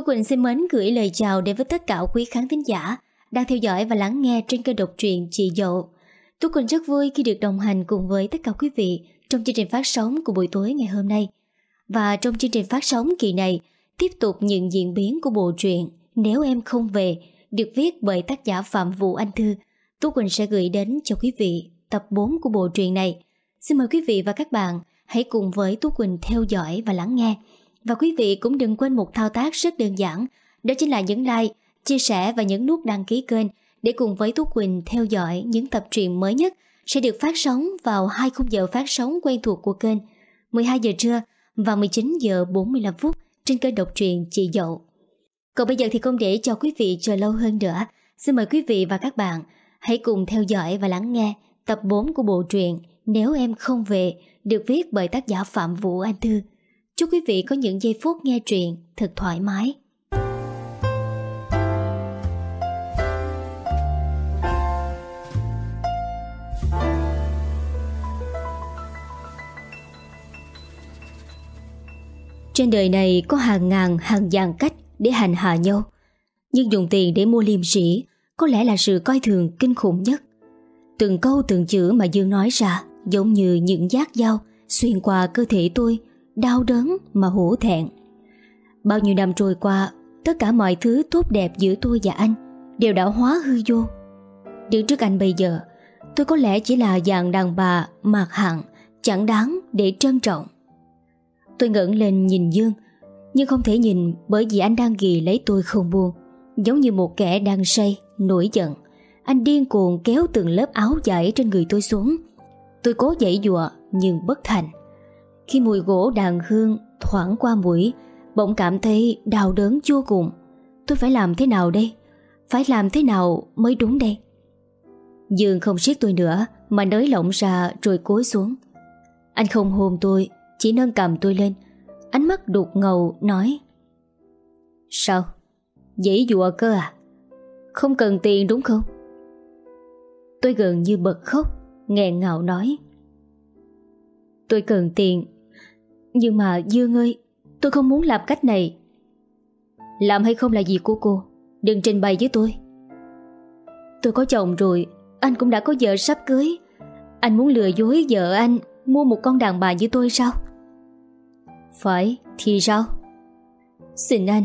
Tú Quỳnh xin mến gửi lời chào đến với tất cả quý khán thính giả đang theo dõi và lắng nghe trên kênh độc truyện Chị Dậu. Tú Quỳnh rất vui khi được đồng hành cùng với tất cả quý vị trong chương trình phát sóng của buổi tối ngày hôm nay. Và trong chương trình phát sóng kỳ này, tiếp tục những diễn biến của bộ truyện Nếu Em Không Về được viết bởi tác giả Phạm Vũ Anh Thư. Tú Quỳnh sẽ gửi đến cho quý vị tập 4 của bộ truyện này. Xin mời quý vị và các bạn hãy cùng với Tú Quỳnh theo dõi và lắng nghe. Và quý vị cũng đừng quên một thao tác rất đơn giản, đó chính là nhấn like, chia sẻ và nhấn nút đăng ký kênh để cùng với Tú Quỳnh theo dõi những tập truyện mới nhất sẽ được phát sóng vào hai khung giờ phát sóng quen thuộc của kênh 12 giờ trưa và 19 giờ 45 phút trên kênh độc truyện Chị Dậu. Còn bây giờ thì không để cho quý vị chờ lâu hơn nữa, xin mời quý vị và các bạn hãy cùng theo dõi và lắng nghe tập 4 của bộ truyện Nếu Em Không Về được viết bởi tác giả Phạm Vũ Anh Thư. Chúc quý vị có những giây phút nghe truyện thật thoải mái. Trên đời này có hàng ngàn hàng vạn cách để hành hạ nhau. Nhưng dùng tiền để mua liêm sĩ có lẽ là sự coi thường kinh khủng nhất. Từng câu từng chữ mà Dương nói ra giống như những giác dao xuyên qua cơ thể tôi, đau đớn mà hổ thẹn. Bao nhiêu năm trôi qua, tất cả mọi thứ tốt đẹp giữa tôi và anh đều đã hóa hư vô. Đứng trước anh bây giờ, tôi có lẽ chỉ là dạng đàn bà mạc hạng, chẳng đáng để trân trọng. Tôi ngẩng lên nhìn Dương, nhưng không thể nhìn bởi vì anh đang ghì lấy tôi không buông, giống như một kẻ đang say, nổi giận. Anh điên cuồng kéo từng lớp áo dài trên người tôi xuống. Tôi cố dãy dụa nhưng bất thành. Khi mùi gỗ đàn hương thoảng qua mũi, bỗng cảm thấy đau đớn chua cùng. Tôi phải làm thế nào đây? Phải làm thế nào mới đúng đây? Dương không siết tôi nữa mà nới lỏng ra rồi cúi xuống. Anh không hôn tôi, chỉ nâng cầm tôi lên. Ánh mắt đục ngầu nói Sao? Dễ dụa cơ à? Không cần tiền đúng không? Tôi gần như bật khóc nghẹn ngào nói Tôi cần tiền nhưng mà, Dương ơi, Tôi không muốn làm cách này. Làm hay không là gì của cô, Đừng trình bày với tôi. Tôi có chồng rồi, Anh cũng đã có vợ sắp cưới. Anh muốn lừa dối vợ anh, Mua một con đàn bà như tôi sao? Phải, thì sao? Xin anh.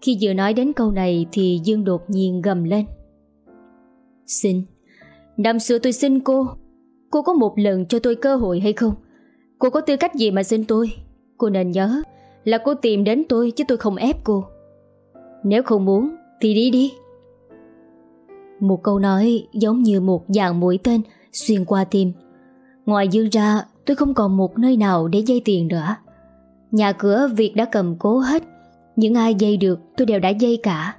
Khi vừa nói đến câu này Thì Dương đột nhiên gầm lên. Xin, Năm xưa tôi xin cô. Cô có một lần cho tôi cơ hội hay không? Cô có tư cách gì mà xin tôi? Cô nên nhớ Là cô tìm đến tôi chứ tôi không ép cô. Nếu không muốn Thì đi đi. Một câu nói giống như một dạng mũi tên Xuyên qua tim. Ngoài dương ra tôi không còn một nơi nào để dây tiền nữa. Nhà cửa việc đã cầm cố hết. Những ai dây được tôi đều đã dây cả.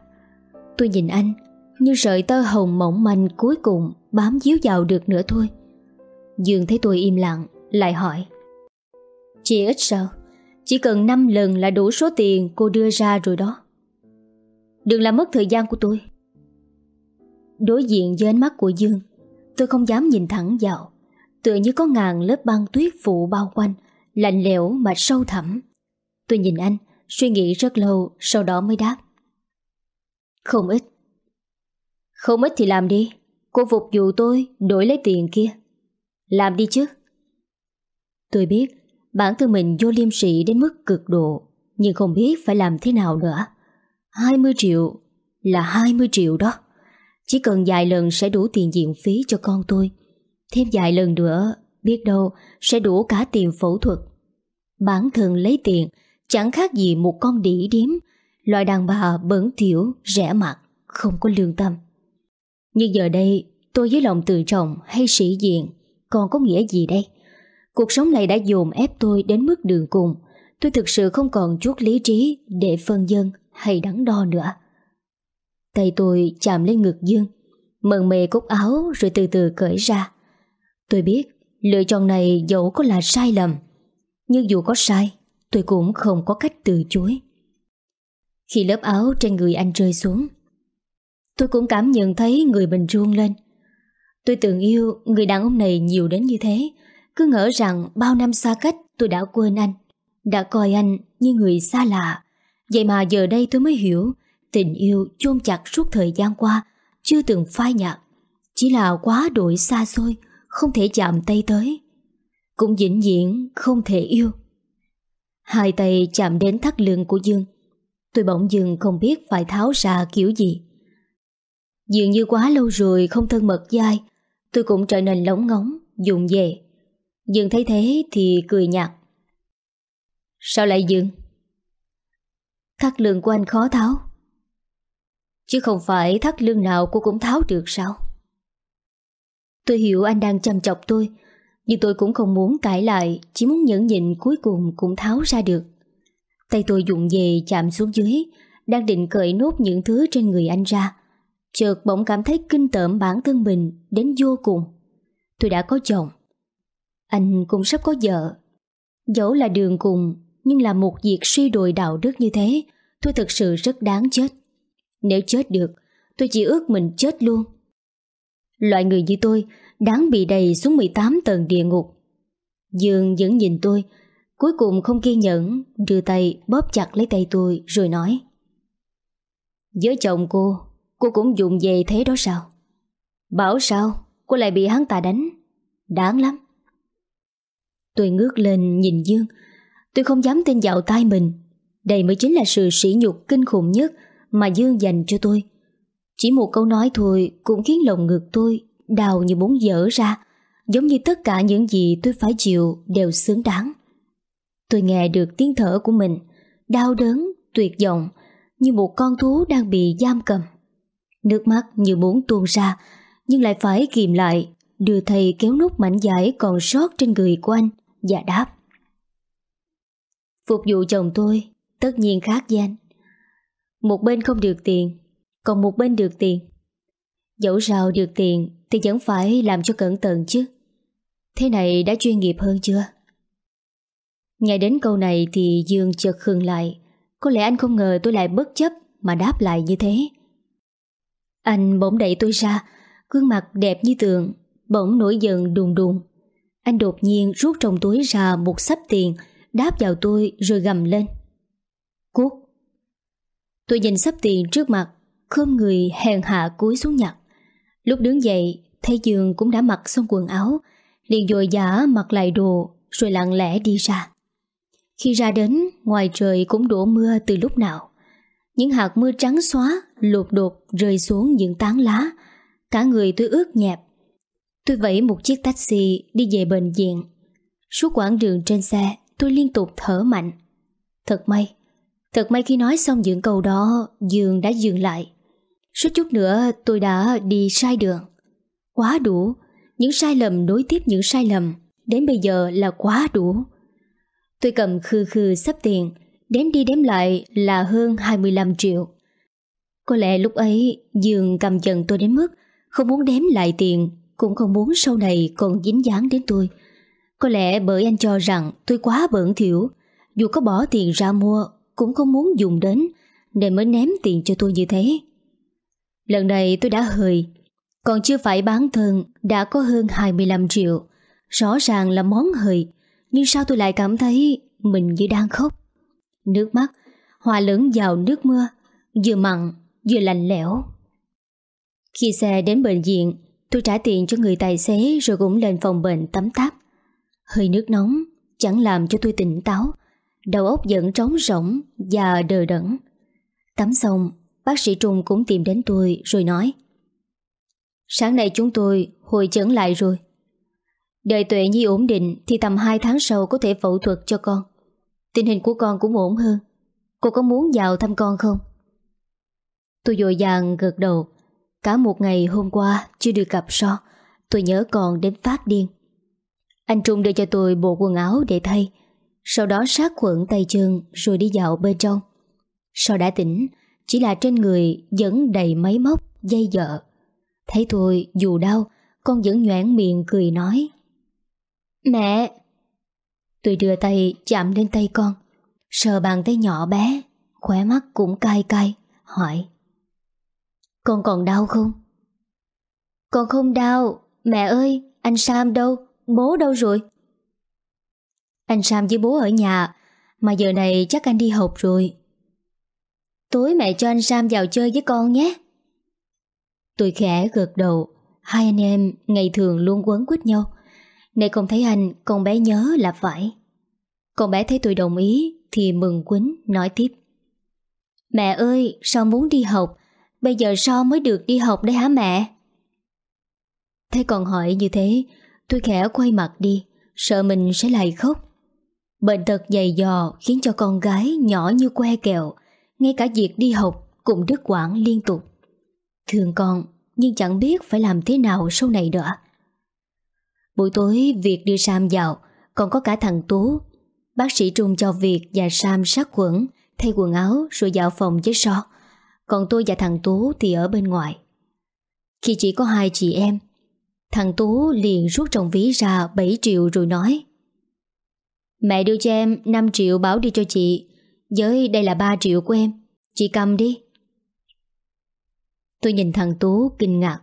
Tôi nhìn anh Như sợi tơ hồng mỏng manh cuối cùng bám díu vào được nữa thôi. Dương thấy tôi im lặng, lại hỏi. Chị ít sao? Chỉ cần 5 lần là đủ số tiền cô đưa ra rồi đó. Đừng làm mất thời gian của tôi. Đối diện với ánh mắt của Dương, tôi không dám nhìn thẳng vào. Tựa như có ngàn lớp băng tuyết phụ bao quanh, lạnh lẽo mà sâu thẳm. Tôi nhìn anh, suy nghĩ rất lâu, sau đó mới đáp. Không ít. Không ít thì làm đi. Cô phục vụ tôi đổi lấy tiền kia Làm đi chứ Tôi biết bản thân mình vô liêm sĩ đến mức cực độ Nhưng không biết phải làm thế nào nữa. 20 triệu là 20 triệu đó. Chỉ cần vài lần sẽ đủ tiền diện phí cho con tôi. Thêm vài lần nữa Biết đâu sẽ đủ cả tiền phẫu thuật. Bản thân lấy tiền Chẳng khác gì một con đĩ điếm. Loại đàn bà bẩn thiểu, rẻ mặt Không có lương tâm. Nhưng giờ đây tôi với lòng tự trọng hay sĩ diện còn có nghĩa gì đây? Cuộc sống này đã dồn ép tôi đến mức đường cùng. Tôi thực sự không còn chút lý trí để phân dân hay đắn đo nữa. Tay tôi chạm lên ngực Dương, mần mề cúc áo rồi từ từ cởi ra. Tôi biết lựa chọn này dẫu có là sai lầm, nhưng dù có sai, tôi cũng không có cách từ chối. Khi lớp áo trên người anh rơi xuống, Tôi cũng cảm nhận thấy người mình run lên Tôi từng yêu người đàn ông này nhiều đến như thế cứ ngỡ rằng bao năm xa cách tôi đã quên anh, Đã coi anh như người xa lạ. Vậy mà giờ đây tôi mới hiểu, Tình yêu chôn chặt suốt thời gian qua Chưa từng phai nhạt. Chỉ là quá đổi xa xôi, Không thể chạm tay tới. Cũng vĩnh viễn không thể yêu. Hai tay chạm đến thắt lưng của Dương. Tôi bỗng dừng không biết phải tháo ra kiểu gì. Dường như quá lâu rồi không thân mật dai Tôi cũng trở nên lóng ngóng Dùng về Dương thấy thế thì cười nhạt. Sao lại Dương? Thắt lưng của anh khó tháo. Chứ không phải thắt lưng nào cô cũng tháo được sao? Tôi hiểu anh đang chăm chọc tôi, Nhưng tôi cũng không muốn cãi lại, Chỉ muốn nhẫn nhịn cuối cùng cũng tháo ra được. Tay tôi dụng về chạm xuống dưới, Đang định cởi nốt những thứ trên người anh ra. Chợt bỗng cảm thấy kinh tởm bản thân mình Đến vô cùng. Tôi đã có chồng anh cũng sắp có vợ. Dẫu là đường cùng, Nhưng là một việc suy đồi đạo đức như thế, Tôi thật sự rất đáng chết. Nếu chết được, Tôi chỉ ước mình chết luôn. Loại người như tôi, Đáng bị đầy xuống 18 tầng địa ngục. Dương vẫn nhìn tôi, Cuối cùng không kiên nhẫn, Đưa tay bóp chặt lấy tay tôi Rồi nói. Với chồng cô Cô cũng dùng về thế đó sao? Bảo sao? Cô lại bị hắn ta đánh. Đáng lắm. Tôi ngước lên nhìn Dương. Tôi không dám tin vào tai mình. Đây mới chính là sự sỉ nhục kinh khủng nhất Mà Dương dành cho tôi. Chỉ một câu nói thôi Cũng khiến lòng ngực tôi Đào như muốn dở ra Giống như tất cả những gì tôi phải chịu Đều xứng đáng. Tôi nghe được tiếng thở của mình Đau đớn, tuyệt vọng Như một con thú đang bị giam cầm. Nước mắt như muốn tuôn ra Nhưng lại phải kìm lại Đưa thầy kéo nút mảnh giải còn sót trên người của anh. Và đáp. Phục vụ chồng tôi, Tất nhiên khác danh Một bên không được tiền, Còn một bên được tiền. Dẫu sao được tiền Thì vẫn phải làm cho cẩn thận chứ. Thế này đã chuyên nghiệp hơn chưa? Nghe đến câu này Thì Dương chợt khừng lại. Có lẽ anh không ngờ tôi lại bất chấp Mà đáp lại như thế. Anh bỗng đẩy tôi ra, Gương mặt đẹp như tường, Bỗng nổi giận đùng đùng. Anh đột nhiên rút trong túi ra một sắp tiền, Đáp vào tôi rồi gầm lên. Cút. Tôi nhìn sắp tiền trước mặt, Khom người hèn hạ cúi xuống nhặt. Lúc đứng dậy, Thấy Dương cũng đã mặc xong quần áo, liền dội giả mặc lại đồ Rồi lặng lẽ đi ra. Khi ra đến, Ngoài trời cũng đổ mưa từ lúc nào. Những hạt mưa trắng xóa Lột đột rơi xuống những tán lá. Cả người tôi ướt nhẹp Tôi vẫy một chiếc taxi Đi về bệnh viện. Suốt quãng đường trên xe, Tôi liên tục thở mạnh. Thật may Thật may khi nói xong những câu đó, Dương đã dừng lại. Suốt chút nữa, tôi đã đi sai đường. Quá đủ, Những sai lầm nối tiếp những sai lầm, Đến bây giờ là quá đủ. Tôi cầm khư khư sắp tiền, Đếm đi đếm lại là hơn 25 triệu. Có lẽ lúc ấy, Dương cầm dần tôi đến mức Không muốn đếm lại tiền. Cũng không muốn sau này còn dính dáng đến tôi. Có lẽ bởi anh cho rằng tôi quá bẩn thỉu Dù có bỏ tiền ra mua Cũng không muốn dùng đến Nên mới ném tiền cho tôi như thế. Lần này tôi đã hời, Còn chưa phải bán thân Đã có hơn 25 triệu. Rõ ràng là món hời, Nhưng sao tôi lại cảm thấy Mình như đang khóc? Nước mắt hòa lẫn vào nước mưa Vừa mặn vừa lạnh lẽo. Khi xe đến bệnh viện Tôi trả tiền cho người tài xế Rồi cũng lên phòng bệnh tắm táp. Hơi nước nóng Chẳng làm cho tôi tỉnh táo. Đầu óc vẫn trống rỗng Và đờ đẫn. Tắm xong, Bác sĩ Trung cũng tìm đến tôi rồi nói, Sáng nay chúng tôi hồi chẩn lại rồi. Đợi tuệ nhi ổn định Thì tầm 2 tháng sau có thể phẫu thuật cho con. Tình hình của con cũng ổn hơn. Cô có muốn vào thăm con không? Tôi dội dàng gật đầu. Cả một ngày hôm qua chưa được gặp so Tôi nhớ còn đến phát điên Anh Trung đưa cho tôi bộ quần áo để thay Sau đó sát khuẩn tay chân Rồi đi dạo bên trong Sau đã tỉnh chỉ là trên người vẫn đầy máy móc, dây dợ. Thấy tôi dù đau, con vẫn nhoảng miệng cười nói. Mẹ! Tôi đưa tay chạm lên tay con, sờ bàn tay nhỏ bé, khóe mắt cũng cay cay, hỏi. Con còn đau không? Con không đau, mẹ ơi, anh Sam đâu, bố đâu rồi? Anh Sam với bố ở nhà, mà giờ này chắc anh đi học rồi. Tối mẹ cho anh Sam vào chơi với con nhé. Tôi khẽ gật đầu. Hai anh em ngày thường luôn quấn quýt nhau. Này không thấy anh Con bé nhớ là phải. Con bé thấy tôi đồng ý Thì mừng quýnh nói tiếp. Mẹ ơi sao muốn đi học Bây giờ sao mới được đi học đấy hả mẹ? Thấy còn hỏi như thế, Tôi khẽ quay mặt đi, Sợ mình sẽ lại khóc. Bệnh tật dày dò khiến cho con gái nhỏ như que kẹo, Ngay cả việc đi học cũng đứt quãng liên tục. Thương con nhưng chẳng biết phải làm thế nào sau này nữa. Buổi tối việc đưa Sam vào, Còn có cả thằng Tú. Bác sĩ Trung cho việc và Sam sát quẩn Thay quần áo rồi vào phòng với so còn tôi và thằng Tú thì ở bên ngoài. Khi chỉ có hai chị em, Thằng Tú liền rút trong ví ra 7 triệu rồi nói, Mẹ đưa cho em 5 triệu bảo đi cho chị, Với đây là 3 triệu của em, Chị cầm đi. Tôi nhìn thằng Tú kinh ngạc.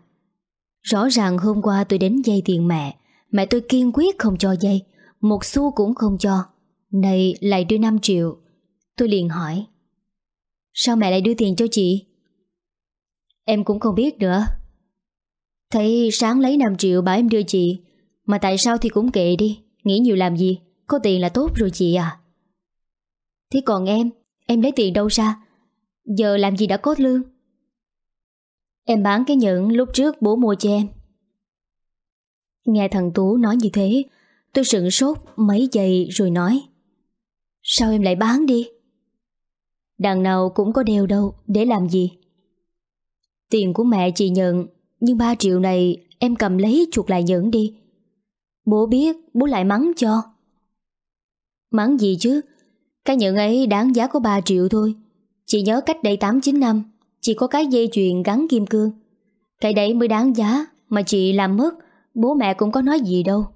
Rõ ràng hôm qua tôi đến dây tiền mẹ Mẹ tôi kiên quyết không cho dây, Một xu cũng không cho, Này lại đưa 5 triệu. Tôi liền hỏi Sao mẹ lại đưa tiền cho chị? Em cũng không biết nữa. Thấy sáng lấy 5 triệu bảo em đưa chị, Mà tại sao thì cũng kệ đi. Nghĩ nhiều làm gì, Có tiền là tốt rồi chị à. Thế còn em Em lấy tiền đâu ra? Giờ làm gì đã có lương? Em bán cái nhẫn lúc trước bố mua cho em. Nghe thằng Tú nói như thế, Tôi sửng sốt mấy giây rồi nói, Sao em lại bán đi? Đằng nào cũng có đeo đâu, Để làm gì? Tiền của mẹ chị nhận, Nhưng 3 triệu này em cầm lấy chuột lại nhẫn đi. Bố biết, Bố lại mắng cho. Mắng gì chứ? Cái nhẫn ấy đáng giá có 3 triệu thôi. Chị nhớ cách đây 8-9 năm, chị có cái dây chuyền gắn kim cương. Cái đấy mới đáng giá Mà chị làm mất, Bố mẹ cũng có nói gì đâu.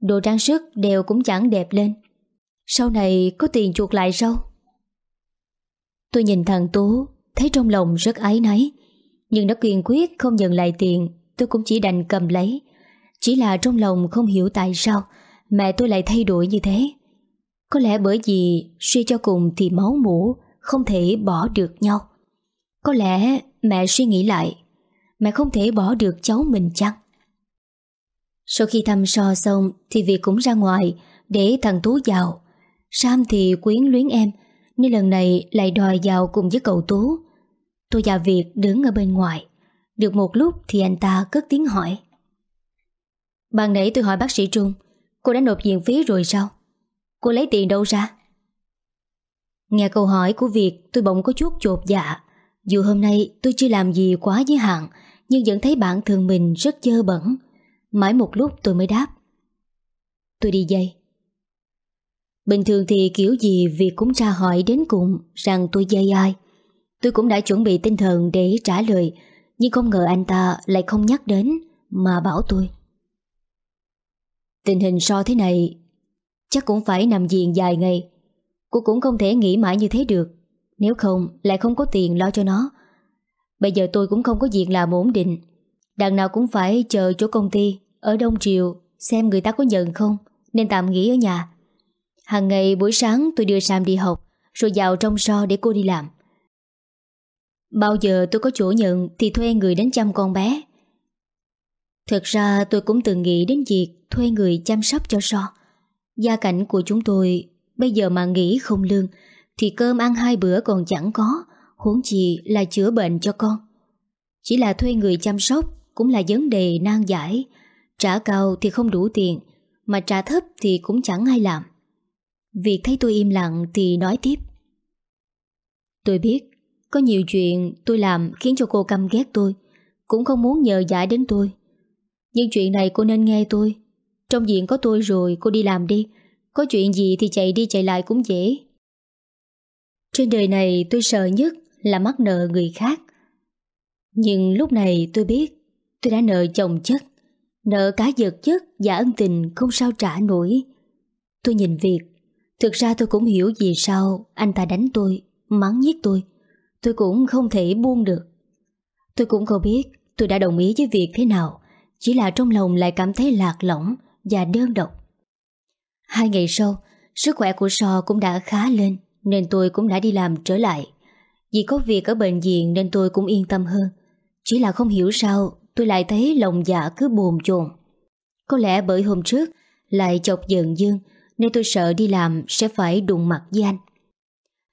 Đồ trang sức đều cũng chẳng đẹp lên. Sau này có tiền chuột lại sao? Tôi nhìn thằng Tú, Thấy trong lòng rất ái náy. Nhưng nó kiên quyết không nhận lại tiền, Tôi cũng chỉ đành cầm lấy. Chỉ là trong lòng không hiểu tại sao Mẹ tôi lại thay đổi như thế. Có lẽ bởi vì Suy cho cùng thì máu mũ Không thể bỏ được nhau. Có lẽ mẹ suy nghĩ lại, Mẹ không thể bỏ được cháu mình chăng? Sau khi thăm so xong Thì việc cũng ra ngoài Để thằng Tú vào. Sam thì quyến luyến em nên lần này lại đòi vào cùng với cậu Tú, Tôi và Việt đứng ở bên ngoài. Được một lúc thì anh ta cất tiếng hỏi. Ban nãy tôi hỏi bác sĩ Trung, Cô đã nộp viện phí rồi sao? Cô lấy tiền đâu ra? Nghe câu hỏi của Việt, Tôi bỗng có chút chột dạ. Dù hôm nay tôi chưa làm gì quá giới hạn, Nhưng vẫn thấy bản thân mình rất dơ bẩn. Mãi một lúc tôi mới đáp. Tôi đi dây Bình thường thì kiểu gì việc cũng tra hỏi đến cùng rằng tôi dây ai. Tôi cũng đã chuẩn bị tinh thần để trả lời, nhưng không ngờ anh ta lại không nhắc đến mà bảo tôi. Tình hình so thế này chắc cũng phải nằm viện dài ngày. Cô cũng không thể nghĩ mãi như thế được. Nếu không lại không có tiền lo cho nó. Bây giờ tôi cũng không có việc làm ổn định. Đằng nào cũng phải chờ chỗ công ty ở Đông Triều xem người ta có nhận không nên tạm nghỉ ở nhà. Hàng ngày buổi sáng tôi đưa Sam đi học, Rồi vào trong so để cô đi làm. Bao giờ tôi có chỗ nhận Thì thuê người đến chăm con bé. Thật ra tôi cũng từng nghĩ đến việc Thuê người chăm sóc cho so. Gia cảnh của chúng tôi Bây giờ mà nghĩ không lương Thì cơm ăn hai bữa còn chẳng có, Huống chi là chữa bệnh cho con. Chỉ là thuê người chăm sóc Cũng là vấn đề nan giải. Trả cao thì không đủ tiền, Mà trả thấp thì cũng chẳng ai làm. Việc thấy tôi im lặng thì nói tiếp. Tôi biết, Có nhiều chuyện tôi làm khiến cho cô căm ghét tôi, Cũng không muốn nhờ giải đến tôi. Nhưng chuyện này cô nên nghe tôi. Trong diện có tôi rồi, cô đi làm đi. Có chuyện gì thì chạy đi chạy lại cũng dễ. Trên đời này tôi sợ nhất là mắc nợ người khác. Nhưng lúc này tôi biết, Tôi đã nợ chồng chất. Nợ cả giật chất và ân tình không sao trả nổi. Tôi nhìn việc Thực ra tôi cũng hiểu vì sao anh ta đánh tôi, mắng nhiếc tôi. Tôi cũng không thể buông được. Tôi cũng không biết tôi đã đồng ý với việc thế nào, chỉ là trong lòng lại cảm thấy lạc lõng và đơn độc. Hai ngày sau, sức khỏe của So cũng đã khá lên nên tôi cũng đã đi làm trở lại. Vì có việc ở bệnh viện nên tôi cũng yên tâm hơn. Chỉ là không hiểu sao tôi lại thấy lòng dạ cứ bồn chồn. Có lẽ bởi hôm trước lại chọc giận Dương nên tôi sợ đi làm, sẽ phải đụng mặt với anh.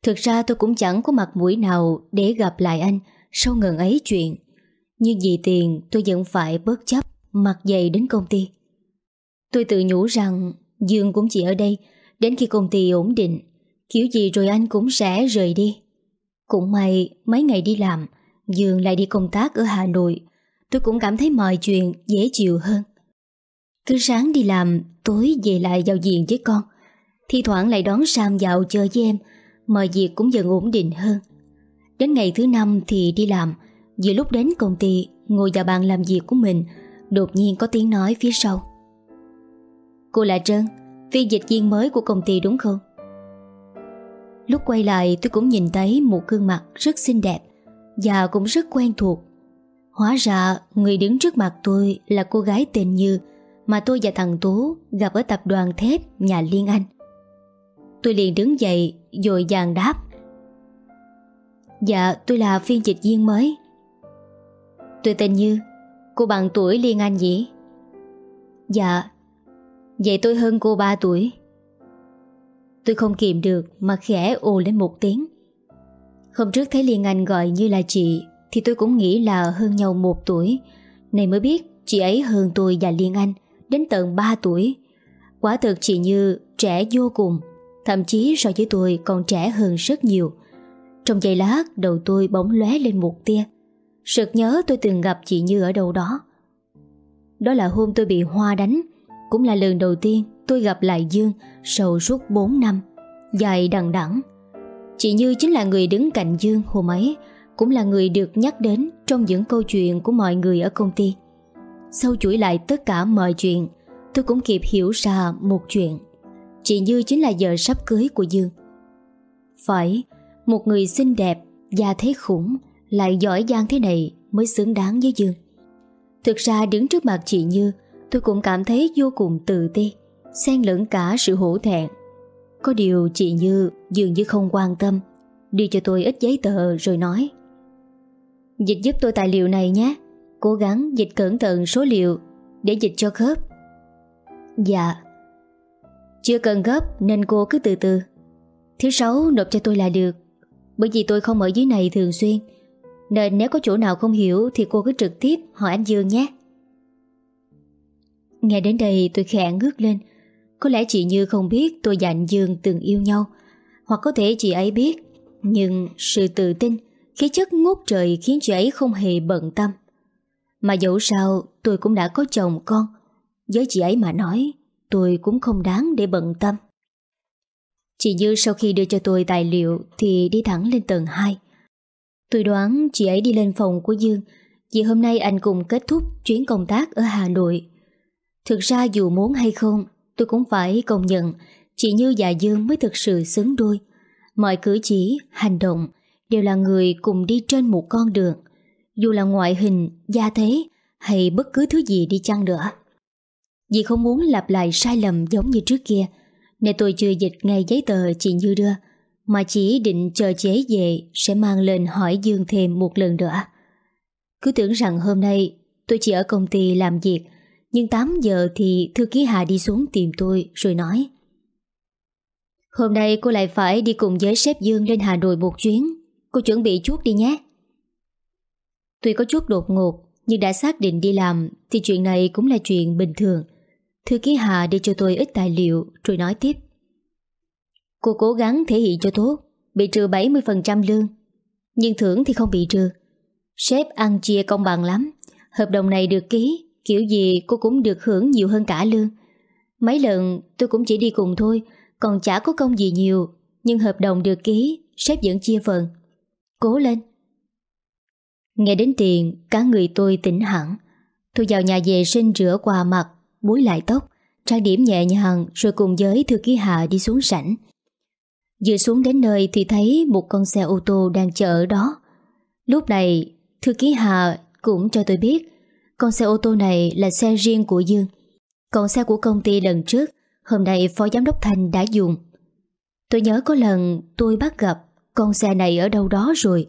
Thực ra tôi cũng chẳng có mặt mũi nào để gặp lại anh sau ngần ấy chuyện. Nhưng vì tiền, tôi vẫn phải bớt chấp mặt dày đến công ty. Tôi tự nhủ rằng Dương cũng chỉ ở đây, đến khi công ty ổn định. Kiểu gì rồi anh cũng sẽ rời đi. Cũng may, mấy ngày đi làm, Dương lại đi công tác ở Hà Nội. Tôi cũng cảm thấy mọi chuyện dễ chịu hơn. Cứ sáng đi làm Tối về lại giao diện với con. Thi thoảng lại đón Sam vào chơi với em, Mọi việc cũng dần ổn định hơn. Đến ngày thứ năm thì đi làm. Giữa lúc đến công ty, Ngồi vào bàn làm việc của mình, Đột nhiên có tiếng nói phía sau. Cô là Trân, Phiên dịch viên mới của công ty đúng không? Lúc quay lại, tôi cũng nhìn thấy một gương mặt rất xinh đẹp Và cũng rất quen thuộc. Hóa ra, người đứng trước mặt tôi là cô gái tên Như mà tôi và thằng Tú gặp ở tập đoàn thép nhà Liên Anh. Tôi liền đứng dậy rồi dàn đáp. Dạ tôi là phiên dịch viên mới. Tôi tên Như, cô bằng tuổi Liên Anh gì? Dạ, vậy tôi hơn cô 3 tuổi. Tôi không kìm được mà khẽ ồ lên một tiếng. Hôm trước thấy Liên Anh gọi như là chị thì tôi cũng nghĩ là hơn nhau một tuổi. Này mới biết chị ấy hơn tôi và Liên Anh đến tận 3 tuổi. Quả thực chị Như trẻ vô cùng, thậm chí so với tôi còn trẻ hơn rất nhiều. Trong giây lát đầu tôi bỗng lóe lên một tia. Sực nhớ tôi từng gặp chị Như ở đâu đó. Đó là hôm tôi bị Hoa đánh, cũng là lần đầu tiên tôi gặp lại Dương sau suốt 4 năm, dài đằng đẵng. Chị Như chính là người đứng cạnh Dương hôm ấy, cũng là người được nhắc đến trong những câu chuyện của mọi người ở công ty. Sau chuỗi lại tất cả mọi chuyện, Tôi cũng kịp hiểu ra một chuyện. Chị Như chính là vợ sắp cưới của Dương. Phải, Một người xinh đẹp Già thế khủng, Lại giỏi giang thế này Mới xứng đáng với Dương. Thực ra đứng trước mặt chị Như, Tôi cũng cảm thấy vô cùng tự ti, Xen lẫn cả sự hổ thẹn. Có điều chị Như dường như không quan tâm, Đi cho tôi ít giấy tờ rồi nói. Dịch giúp tôi tài liệu này nhé. Cố gắng dịch cẩn thận số liệu Để dịch cho khớp. Dạ. Chưa cần gấp nên cô cứ từ từ. Thứ sáu nộp cho tôi là được, Bởi vì tôi không ở dưới này thường xuyên, Nên nếu có chỗ nào không hiểu Thì cô cứ trực tiếp hỏi anh Dương nhé. Nghe đến đây tôi khẽ ngước lên. Có lẽ chị Như không biết tôi và anh Dương từng yêu nhau, Hoặc có thể chị ấy biết, Nhưng sự tự tin, Khí chất ngút trời khiến chị ấy không hề bận tâm mà dẫu sao tôi cũng đã có chồng con. Với chị ấy mà nói Tôi cũng không đáng để bận tâm. Chị Dư sau khi đưa cho tôi tài liệu Thì đi thẳng lên tầng 2 Tôi đoán chị ấy đi lên phòng của Dương. Vì hôm nay anh cùng kết thúc chuyến công tác ở Hà Nội. Thực ra dù muốn hay không Tôi cũng phải công nhận Chị Như và Dương mới thực sự xứng đôi. Mọi cử chỉ, hành động Đều là người cùng đi trên một con đường dù là ngoại hình, gia thế hay bất cứ thứ gì đi chăng nữa. Vì không muốn lặp lại sai lầm giống như trước kia, nên tôi chưa dịch ngay giấy tờ chị Như đưa, mà chỉ định chờ chế về sẽ mang lên hỏi Dương thêm một lần nữa. Cứ tưởng rằng hôm nay tôi chỉ ở công ty làm việc, nhưng 8 giờ thì thư ký Hà đi xuống tìm tôi rồi nói Hôm nay cô lại phải đi cùng với sếp Dương lên Hà Nội một chuyến, cô chuẩn bị chút đi nhé. Tuy có chút đột ngột, Nhưng đã xác định đi làm Thì chuyện này cũng là chuyện bình thường. Thư ký Hà đi cho tôi ít tài liệu, Rồi nói tiếp. Cô cố gắng thể hiện cho tốt, Bị trừ 70% lương, Nhưng thưởng thì không bị trừ. Sếp ăn chia công bằng lắm, Hợp đồng này được ký, Kiểu gì cô cũng được hưởng nhiều hơn cả lương. Mấy lần tôi cũng chỉ đi cùng thôi, Còn chả có công gì nhiều, Nhưng hợp đồng được ký, Sếp vẫn chia phần. Cố lên. Nghe đến tiền, cả người tôi tỉnh hẳn. Tôi vào nhà vệ sinh rửa qua mặt, búi lại tóc, trang điểm nhẹ nhàng rồi cùng với thư ký Hạ đi xuống sảnh. Vừa xuống đến nơi thì thấy một con xe ô tô đang chờ ở đó. Lúc này, thư ký Hà cũng cho tôi biết con xe ô tô này là xe riêng của Dương. Còn xe của công ty lần trước, hôm nay phó giám đốc Thành đã dùng. Tôi nhớ có lần tôi bắt gặp Con xe này ở đâu đó rồi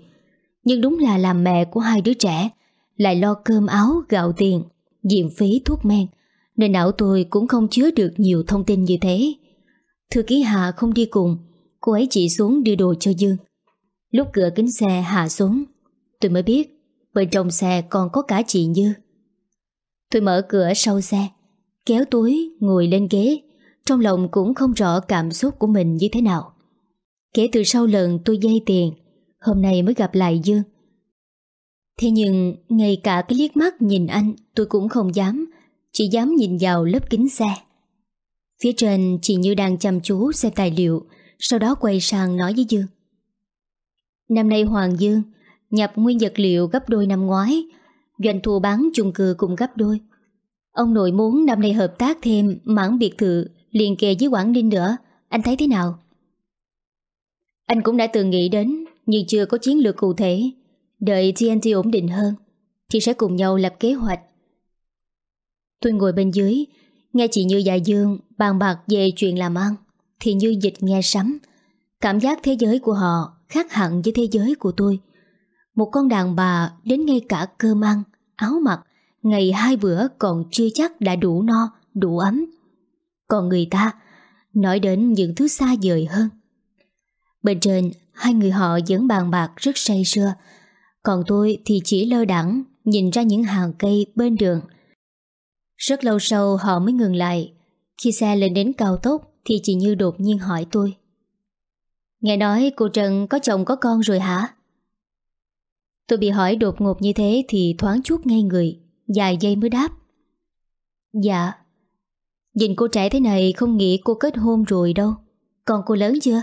nhưng đúng là làm mẹ của hai đứa trẻ. Lại lo cơm áo, gạo tiền Diệm phí thuốc men. Nên não tôi cũng không chứa được nhiều thông tin như thế. Thư ký Hà không đi cùng. Cô ấy chỉ xuống đưa đồ cho Dương. Lúc cửa kính xe hạ xuống. Tôi mới biết Bên trong xe còn có cả chị Như. Tôi mở cửa sau xe Kéo túi ngồi lên ghế. Trong lòng cũng không rõ cảm xúc của mình như thế nào. Kể từ sau lần tôi dây tiền Hôm nay mới gặp lại Dương Thế nhưng Ngay cả cái liếc mắt nhìn anh Tôi cũng không dám Chỉ dám nhìn vào lớp kính xe Phía trên chị Như đang chăm chú xem tài liệu Sau đó quay sang nói với Dương Năm nay Hoàng Dương nhập nguyên vật liệu gấp đôi năm ngoái, doanh thu bán chung cư cũng gấp đôi. Ông nội muốn năm nay hợp tác thêm mảng biệt thự liền kề với Quảng Ninh nữa, anh thấy thế nào? Anh cũng đã từng nghĩ đến nhưng chưa có chiến lược cụ thể. Đợi TNT ổn định hơn thì sẽ cùng nhau lập kế hoạch. Tôi ngồi bên dưới, nghe chị Như Dạ Dương bàn bạc về chuyện làm ăn thì Như dịch nghe sắm. Cảm giác thế giới của họ khác hẳn với thế giới của tôi. Một con đàn bà đến ngay cả cơm ăn, áo mặc, ngày hai bữa còn chưa chắc đã đủ no, đủ ấm. Còn người ta, nói đến những thứ xa vời hơn. Bên trên, hai người họ vẫn bàn bạc rất say sưa, còn tôi thì chỉ lơ đẳng nhìn ra những hàng cây bên đường. Rất lâu sau họ mới ngừng lại. Khi xe lên đến cao tốc thì chị Như đột nhiên hỏi tôi. Nghe nói cô Trần có chồng có con rồi hả? Tôi bị hỏi đột ngột như thế thì thoáng chút ngay người, dài giây mới đáp. Dạ. Nhìn cô trẻ thế này không nghĩ cô kết hôn rồi đâu. Còn cô lớn chưa?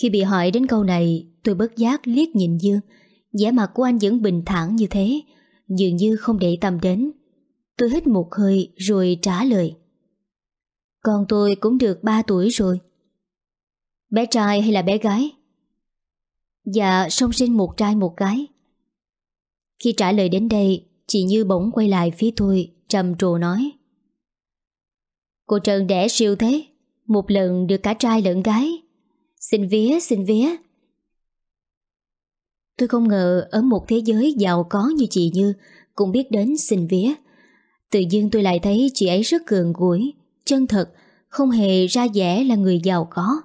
Khi bị hỏi đến câu này, tôi bất giác liếc nhìn Dương. vẻ mặt của anh vẫn bình thản như thế, dường như không để tâm đến. Tôi hít một hơi rồi trả lời. Con tôi cũng được 3 tuổi rồi. Bé trai hay là bé gái? Dạ song sinh một trai một gái Khi trả lời đến đây Chị Như bỗng quay lại phía tôi Trầm trồ nói Cô Trần đẻ siêu thế Một lần được cả trai lẫn gái Xin vía xin vía. Tôi không ngờ Ở một thế giới giàu có như chị Như Cũng biết đến xin vía. Tự nhiên tôi lại thấy chị ấy rất cường gũi, Chân thật, Không hề ra vẻ là người giàu có.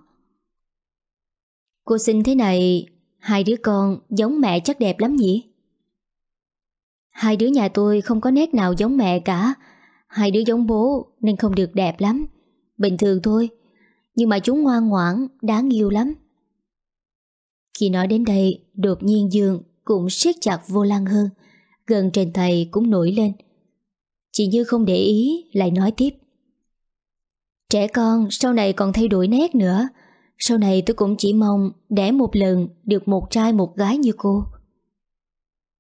Cô xin thế này, Hai đứa con giống mẹ chắc đẹp lắm nhỉ? Hai đứa nhà tôi không có nét nào giống mẹ cả. Hai đứa giống bố nên không được đẹp lắm. Bình thường thôi nhưng mà chúng ngoan ngoãn, đáng yêu lắm Khi nói đến đây Đột nhiên Dương cũng siết chặt vô lăng hơn Gần trên thầy cũng nổi lên Chị Như không để ý Lại nói tiếp Trẻ con sau này còn thay đổi nét nữa sau này tôi cũng chỉ mong đẻ một lần được một trai một gái như cô.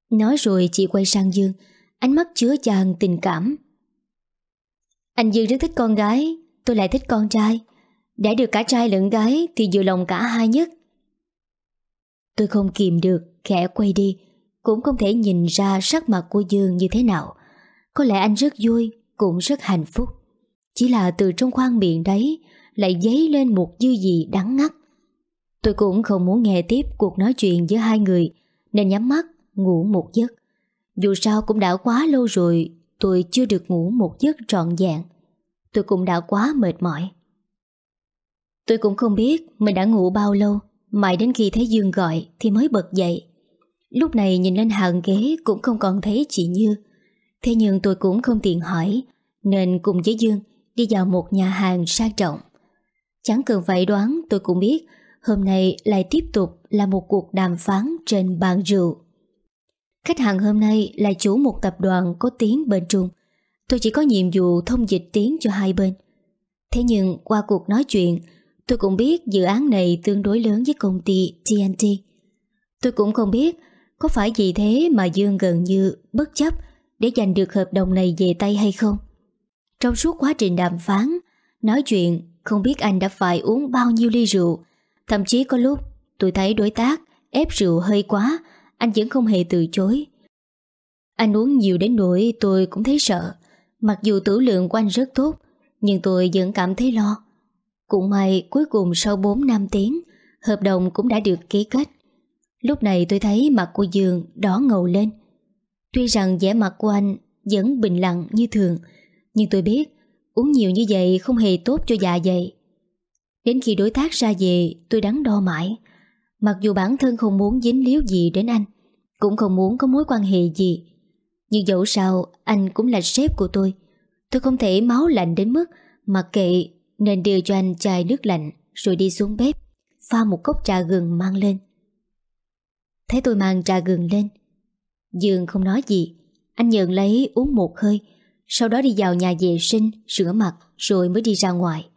Nói rồi chị quay sang Dương, ánh mắt chứa chan tình cảm. Anh Dương rất thích con gái, tôi lại thích con trai đã được cả trai lẫn gái thì vừa lòng cả hai nhất. Tôi không kìm được, khẽ quay đi, cũng không thể nhìn ra sắc mặt của Dương như thế nào. Có lẽ anh rất vui, cũng rất hạnh phúc. Chỉ là từ trong khoang miệng đấy lại dấy lên một dư gì đắng ngắt. Tôi cũng không muốn nghe tiếp cuộc nói chuyện giữa hai người nên nhắm mắt ngủ một giấc. Dù sao cũng đã quá lâu rồi tôi chưa được ngủ một giấc trọn vẹn. Tôi cũng đã quá mệt mỏi. Tôi cũng không biết mình đã ngủ bao lâu mãi đến khi thấy Dương gọi thì mới bật dậy. Lúc này nhìn lên hàng ghế cũng không còn thấy chị Như. Thế nhưng tôi cũng không tiện hỏi nên cùng với Dương đi vào một nhà hàng sang trọng. Chẳng cần phải đoán tôi cũng biết hôm nay lại tiếp tục là một cuộc đàm phán trên bàn rượu. Khách hàng hôm nay là chủ một tập đoàn có tiếng bên Trung. Tôi chỉ có nhiệm vụ thông dịch tiếng cho hai bên. Thế nhưng qua cuộc nói chuyện, tôi cũng biết dự án này tương đối lớn với công ty TNT. Tôi cũng không biết có phải vì thế mà Dương gần như bất chấp để giành được hợp đồng này về tay hay không. Trong suốt quá trình đàm phán, nói chuyện không biết anh đã phải uống bao nhiêu ly rượu Thậm chí có lúc tôi thấy đối tác ép rượu hơi quá Anh vẫn không hề từ chối Anh uống nhiều đến nỗi tôi cũng thấy sợ Mặc dù tử lượng của anh rất tốt Nhưng tôi vẫn cảm thấy lo cũng may cuối cùng sau 4 năm tiếng, Hợp đồng cũng đã được ký kết. Lúc này tôi thấy mặt của Dương đỏ ngầu lên. Tuy rằng vẻ mặt của anh vẫn bình lặng như thường, Nhưng tôi biết uống nhiều như vậy không hề tốt cho dạ dày. Đến khi đối tác ra về, tôi đắn đo mãi. Mặc dù bản thân không muốn dính líu gì đến anh, Cũng không muốn có mối quan hệ gì. Nhưng dẫu sao, anh cũng là sếp của tôi. Tôi không thể máu lạnh đến mức Mặc kệ nên đưa cho anh chai nước lạnh, Rồi đi xuống bếp, Pha một cốc trà gừng mang lên. Thấy tôi mang trà gừng lên, Dương không nói gì. Anh nhận lấy uống một hơi, Sau đó đi vào nhà vệ sinh, Rửa mặt, rồi mới đi ra ngoài.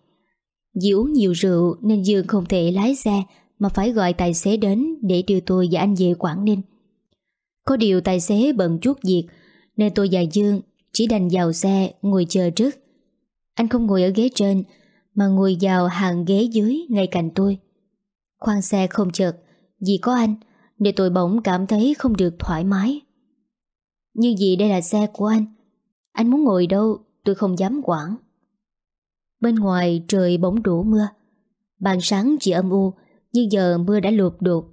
Vì uống nhiều rượu Nên Dương không thể lái xe, Mà phải gọi tài xế đến Để đưa tôi và anh về Quảng Ninh. Có điều tài xế bận chút việc, Nên tôi và Dương chỉ đành vào xe ngồi chờ trước. Anh không ngồi ở ghế trên mà ngồi vào hàng ghế dưới ngay cạnh tôi. Khoan xe không chợt, Vì có anh Để tôi bỗng cảm thấy không được thoải mái. Nhưng vì đây là xe của anh. Anh muốn ngồi đâu Tôi không dám quản. Bên ngoài trời bỗng đổ mưa. Ban sáng chỉ âm u, Nhưng giờ mưa đã lụp đột.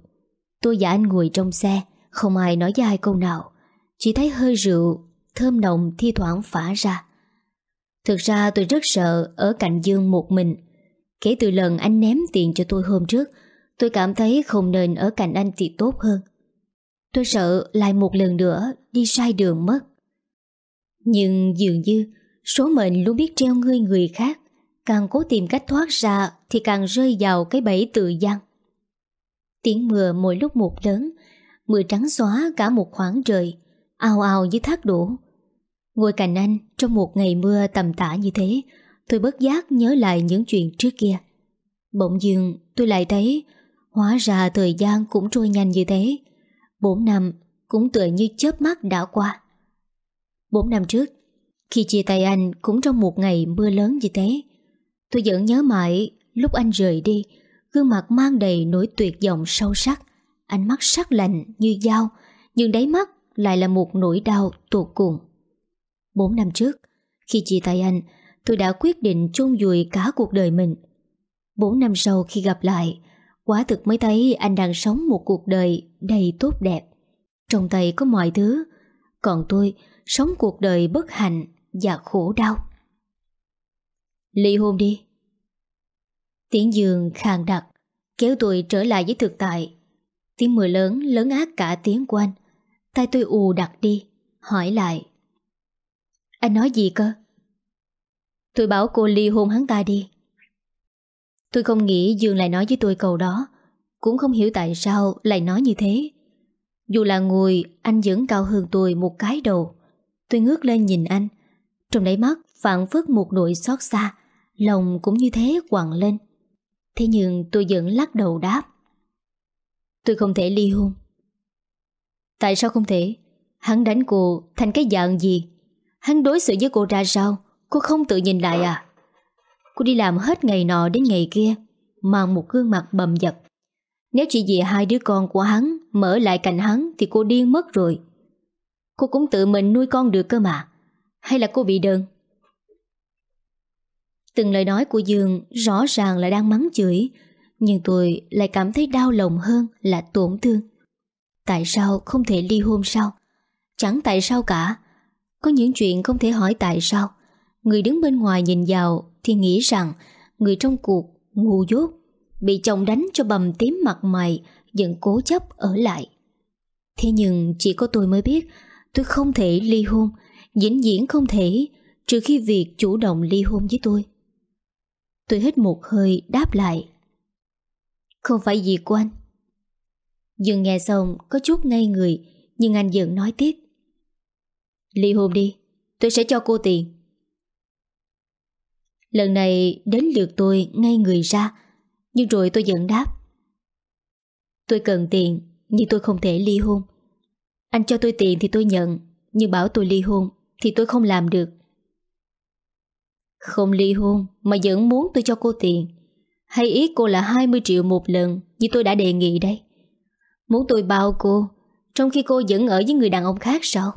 Tôi và anh ngồi trong xe, Không ai nói với ai câu nào, Chỉ thấy hơi rượu, Thơm nồng thi thoảng phả ra. Thực ra tôi rất sợ Ở cạnh Dương một mình. Kể từ lần anh ném tiền cho tôi hôm trước, Tôi cảm thấy không nên ở cạnh anh thì tốt hơn. Tôi sợ lại một lần nữa Đi sai đường mất. Nhưng dường như Số mệnh luôn biết treo ngươi người khác, Càng cố tìm cách thoát ra Thì càng rơi vào cái bẫy tự gian Tiếng mưa mỗi lúc một lớn, Mưa trắng xóa cả một khoảng trời, ào ào như thác đổ. Ngồi cạnh anh, trong một ngày mưa tầm tã như thế, Tôi bất giác nhớ lại những chuyện trước kia. Bỗng dưng, tôi lại thấy, Hóa ra thời gian cũng trôi nhanh như thế. Bốn năm cũng tựa như chớp mắt đã qua. Bốn năm trước, Khi chia tay anh cũng trong một ngày mưa lớn như thế, Tôi vẫn nhớ mãi lúc anh rời đi, Gương mặt mang đầy nỗi tuyệt vọng sâu sắc, Ánh mắt sắc lạnh như dao, Nhưng đáy mắt lại là một nỗi đau tột cùng. Bốn năm trước Khi chia tay anh Tôi đã quyết định chôn vùi cả cuộc đời mình Bốn năm sau khi gặp lại Quả thực mới thấy anh đang sống một cuộc đời đầy tốt đẹp. Trong tay có mọi thứ, còn tôi sống cuộc đời bất hạnh và khổ đau. Ly hôn đi. Tiếng giường khàn đặc, kéo tôi trở lại với thực tại. Tiếng mưa lớn lớn ác cả tiếng của anh. Tay tôi ù đặt đi, hỏi lại. Anh nói gì cơ? Tôi bảo cô ly hôn hắn ta đi. Tôi không nghĩ Dương lại nói với tôi câu đó. Cũng không hiểu tại sao lại nói như thế. Dù là ngồi Anh vẫn cao hơn tôi một cái đầu. Tôi ngước lên nhìn anh. Trong đáy mắt phản phất một nỗi xót xa. Lòng cũng như thế quặn lên. Thế nhưng tôi vẫn lắc đầu đáp. Tôi không thể ly hôn. Tại sao không thể? Hắn đánh cô thành cái dạng gì? Hắn đối xử với cô ra sao? Cô không tự nhìn lại à? Cô đi làm hết ngày nọ đến ngày kia, Mang một gương mặt bầm dập. Nếu chỉ vì hai đứa con của hắn, Mở lại cạnh hắn Thì cô điên mất rồi. Cô cũng tự mình nuôi con được cơ mà. Hay là cô bị đơn Từng lời nói của Dương Rõ ràng là đang mắng chửi, Nhưng tôi lại cảm thấy đau lòng hơn Là tổn thương. Tại sao không thể ly hôn sao? Chẳng tại sao cả. Có những chuyện không thể hỏi tại sao Người đứng bên ngoài nhìn vào thì nghĩ rằng người trong cuộc ngu dốt, bị chồng đánh cho bầm tím mặt mày, vẫn cố chấp ở lại. Thế nhưng chỉ có tôi mới biết tôi không thể ly hôn, Dĩ viễn không thể, trừ khi việc chủ động ly hôn với tôi. Tôi hít một hơi đáp lại. Không phải gì của anh. Dương nghe xong có chút ngây người, nhưng anh vẫn nói tiếp. Ly hôn đi, tôi sẽ cho cô tiền. Lần này đến lượt tôi ngay người ra Nhưng rồi tôi vẫn đáp. Tôi cần tiền Nhưng tôi không thể ly hôn. Anh cho tôi tiền thì tôi nhận Nhưng bảo tôi ly hôn Thì tôi không làm được. Không ly hôn Mà vẫn muốn tôi cho cô tiền. Hay ý cô là 20 triệu một lần Như tôi đã đề nghị đây? Muốn tôi bao cô Trong khi cô vẫn ở với người đàn ông khác sao?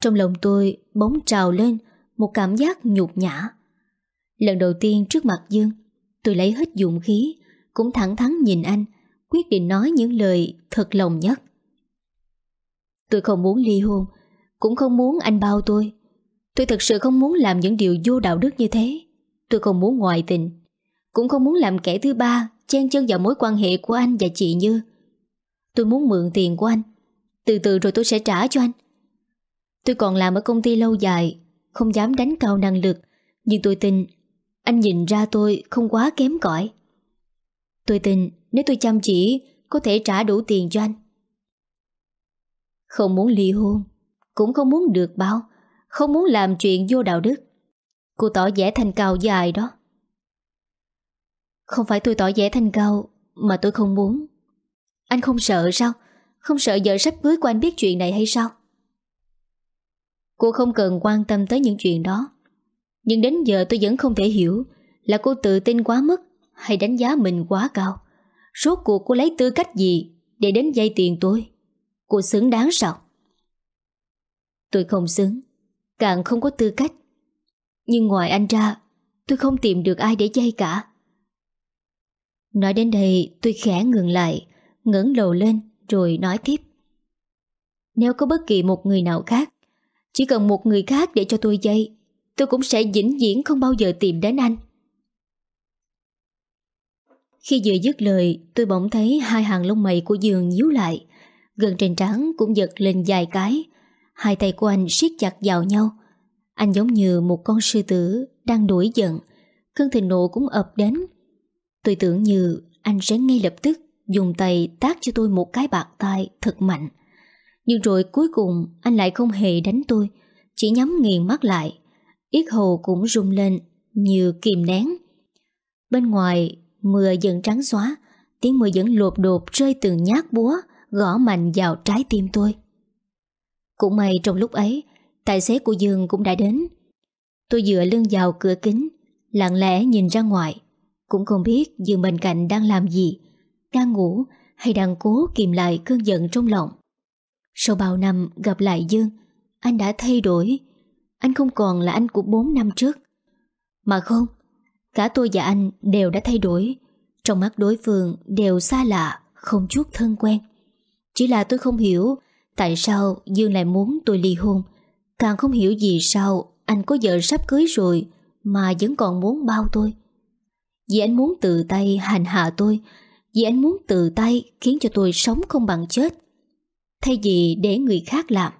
Trong lòng tôi bóng trào lên một cảm giác nhục nhã. Lần đầu tiên trước mặt Dương, tôi lấy hết dụng khí, cũng thẳng thắn nhìn anh, quyết định nói những lời thật lòng nhất. Tôi không muốn ly hôn, cũng không muốn anh bao tôi. Tôi thật sự không muốn làm những điều vô đạo đức như thế. Tôi không muốn ngoại tình, cũng không muốn làm kẻ thứ ba chen chân vào mối quan hệ của anh và chị Như. Tôi muốn mượn tiền của anh, từ từ rồi tôi sẽ trả cho anh. Tôi còn làm ở công ty lâu dài, không dám đánh cao năng lực, nhưng tôi tin anh nhìn ra tôi không quá kém cỏi. Tôi tin nếu tôi chăm chỉ có thể trả đủ tiền cho anh. Không muốn ly hôn, cũng không muốn được bao, không muốn làm chuyện vô đạo đức. Cô tỏ vẻ thành cao dài đó. Không phải tôi tỏ vẻ thành cao mà tôi không muốn. Anh không sợ sao? Không sợ vợ sắp cưới của anh biết chuyện này hay sao? Cô không cần quan tâm tới những chuyện đó. Nhưng đến giờ tôi vẫn không thể hiểu là cô tự tin quá mức hay đánh giá mình quá cao. Rốt cuộc cô lấy tư cách gì để đến dây tiền tôi? Cô xứng đáng sao? Tôi không xứng, càng không có tư cách. Nhưng ngoài anh ra, tôi không tìm được ai để dây cả. Nói đến đây tôi khẽ ngừng lại, ngẩng đầu lên rồi nói tiếp. Nếu có bất kỳ một người nào khác, chỉ cần một người khác để cho tôi dây, tôi cũng sẽ vĩnh viễn không bao giờ tìm đến anh. Khi vừa dứt lời, tôi bỗng thấy hai hàng lông mày của giường nhíu lại, gần trên trán cũng giật lên dài cái. Hai tay của anh siết chặt vào nhau. Anh giống như một con sư tử đang đuổi giận, cơn thịnh nộ cũng ập đến. Tôi tưởng như anh sẽ ngay lập tức dùng tay tác cho tôi một cái bạc tay thật mạnh. Nhưng rồi cuối cùng anh lại không hề đánh tôi, chỉ nhắm nghiền mắt lại. Yết hầu cũng rung lên như kìm nén. Bên ngoài Mưa dần trắng xóa Tiếng mưa vẫn lột đột rơi từng nhát búa Gõ mạnh vào trái tim tôi Cũng may trong lúc ấy Tài xế của Dương cũng đã đến Tôi dựa lưng vào cửa kính Lặng lẽ nhìn ra ngoài Cũng không biết Dương bên cạnh đang làm gì Đang ngủ hay đang cố kìm lại cơn giận trong lòng sau bao năm gặp lại Dương, Anh đã thay đổi. Anh không còn là anh của 4 năm trước. Mà không, Cả tôi và anh đều đã thay đổi. Trong mắt đối phương đều xa lạ, Không chút thân quen. Chỉ là tôi không hiểu Tại sao Dương lại muốn tôi ly hôn. Càng không hiểu gì sao Anh có vợ sắp cưới rồi Mà vẫn còn muốn bao tôi. Vì anh muốn tự tay hành hạ tôi, Vì anh muốn tự tay Khiến cho tôi sống không bằng chết. Thay vì để người khác làm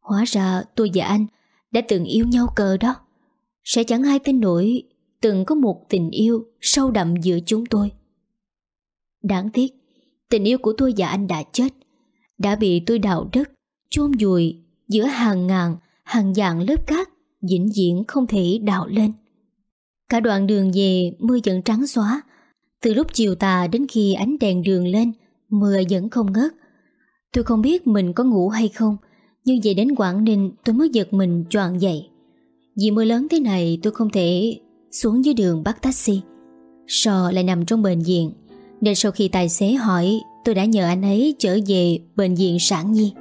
Hóa ra tôi và anh Đã từng yêu nhau cờ đó Sẽ chẳng ai tin nổi từng có một tình yêu sâu đậm giữa chúng tôi. Đáng tiếc, tình yêu của tôi và anh đã chết, đã bị tôi đào đất, chôn vùi giữa hàng ngàn, hàng dạng lớp cát, vĩnh viễn không thể đào lên. Cả đoạn đường về mưa vẫn trắng xóa, từ lúc chiều tà đến khi ánh đèn đường lên, mưa vẫn không ngớt. Tôi không biết mình có ngủ hay không, nhưng về đến Quảng Ninh tôi mới giật mình choàng dậy. Vì mưa lớn thế này tôi không thể xuống dưới đường bắt taxi. Sò lại nằm trong bệnh viện, nên sau khi tài xế hỏi, tôi đã nhờ anh ấy trở về bệnh viện sản nhi.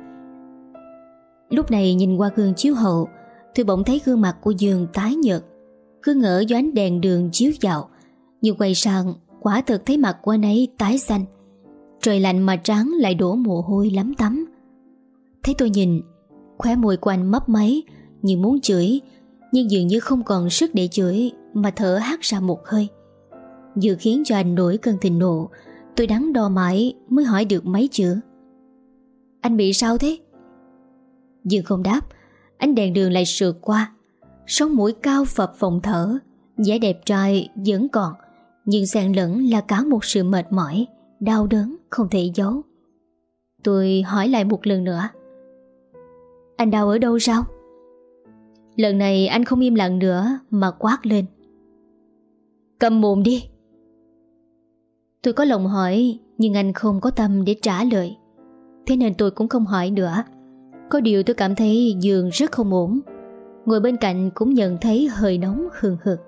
Lúc này nhìn qua gương chiếu hậu, tôi bỗng thấy gương mặt của Dương tái nhợt, cứ ngỡ do ánh đèn đường chiếu vào, nhưng quay sang quả thực thấy mặt của anh ấy tái xanh. Trời lạnh mà trắng lại đổ mồ hôi lắm tắm. Thấy tôi nhìn, khóe môi của anh mấp máy, như muốn chửi, nhưng dường như không còn sức để chửi mà thở hát ra một hơi. dự khiến cho anh nổi cơn thịnh nộ, tôi đắn đo mãi mới hỏi được mấy chữ. Anh bị sao thế? Dương không đáp, ánh đèn đường lại sượt qua. Sống mũi cao phập phòng thở, vẻ đẹp trai vẫn còn, nhưng xen lẫn là cả một sự mệt mỏi, đau đớn, không thể giấu. Tôi hỏi lại một lần nữa. Anh đau ở đâu sao? Lần này anh không im lặng nữa mà quát lên. Cầm mồm đi Tôi có lòng hỏi, Nhưng anh không có tâm để trả lời Thế nên tôi cũng không hỏi nữa Có điều tôi cảm thấy giường rất không ổn Ngồi bên cạnh cũng nhận thấy hơi nóng hừng hực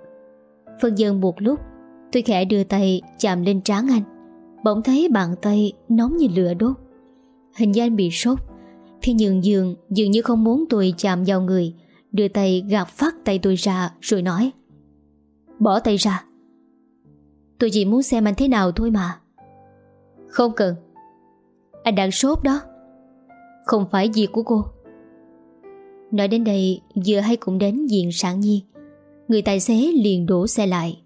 Phân dân một lúc, Tôi khẽ đưa tay chạm lên trán anh Bỗng thấy bàn tay nóng như lửa đốt. Hình như anh bị sốt thì nhường giường dường như không muốn tôi chạm vào người. Đưa tay gạt phát tay tôi ra rồi nói, Bỏ tay ra. Tôi chỉ muốn xem anh thế nào thôi mà. Không cần. Anh đang sốt đó. Không phải việc của cô. Nói đến đây, Vừa hay cũng đến diện sản nhiên Người tài xế liền đổ xe lại.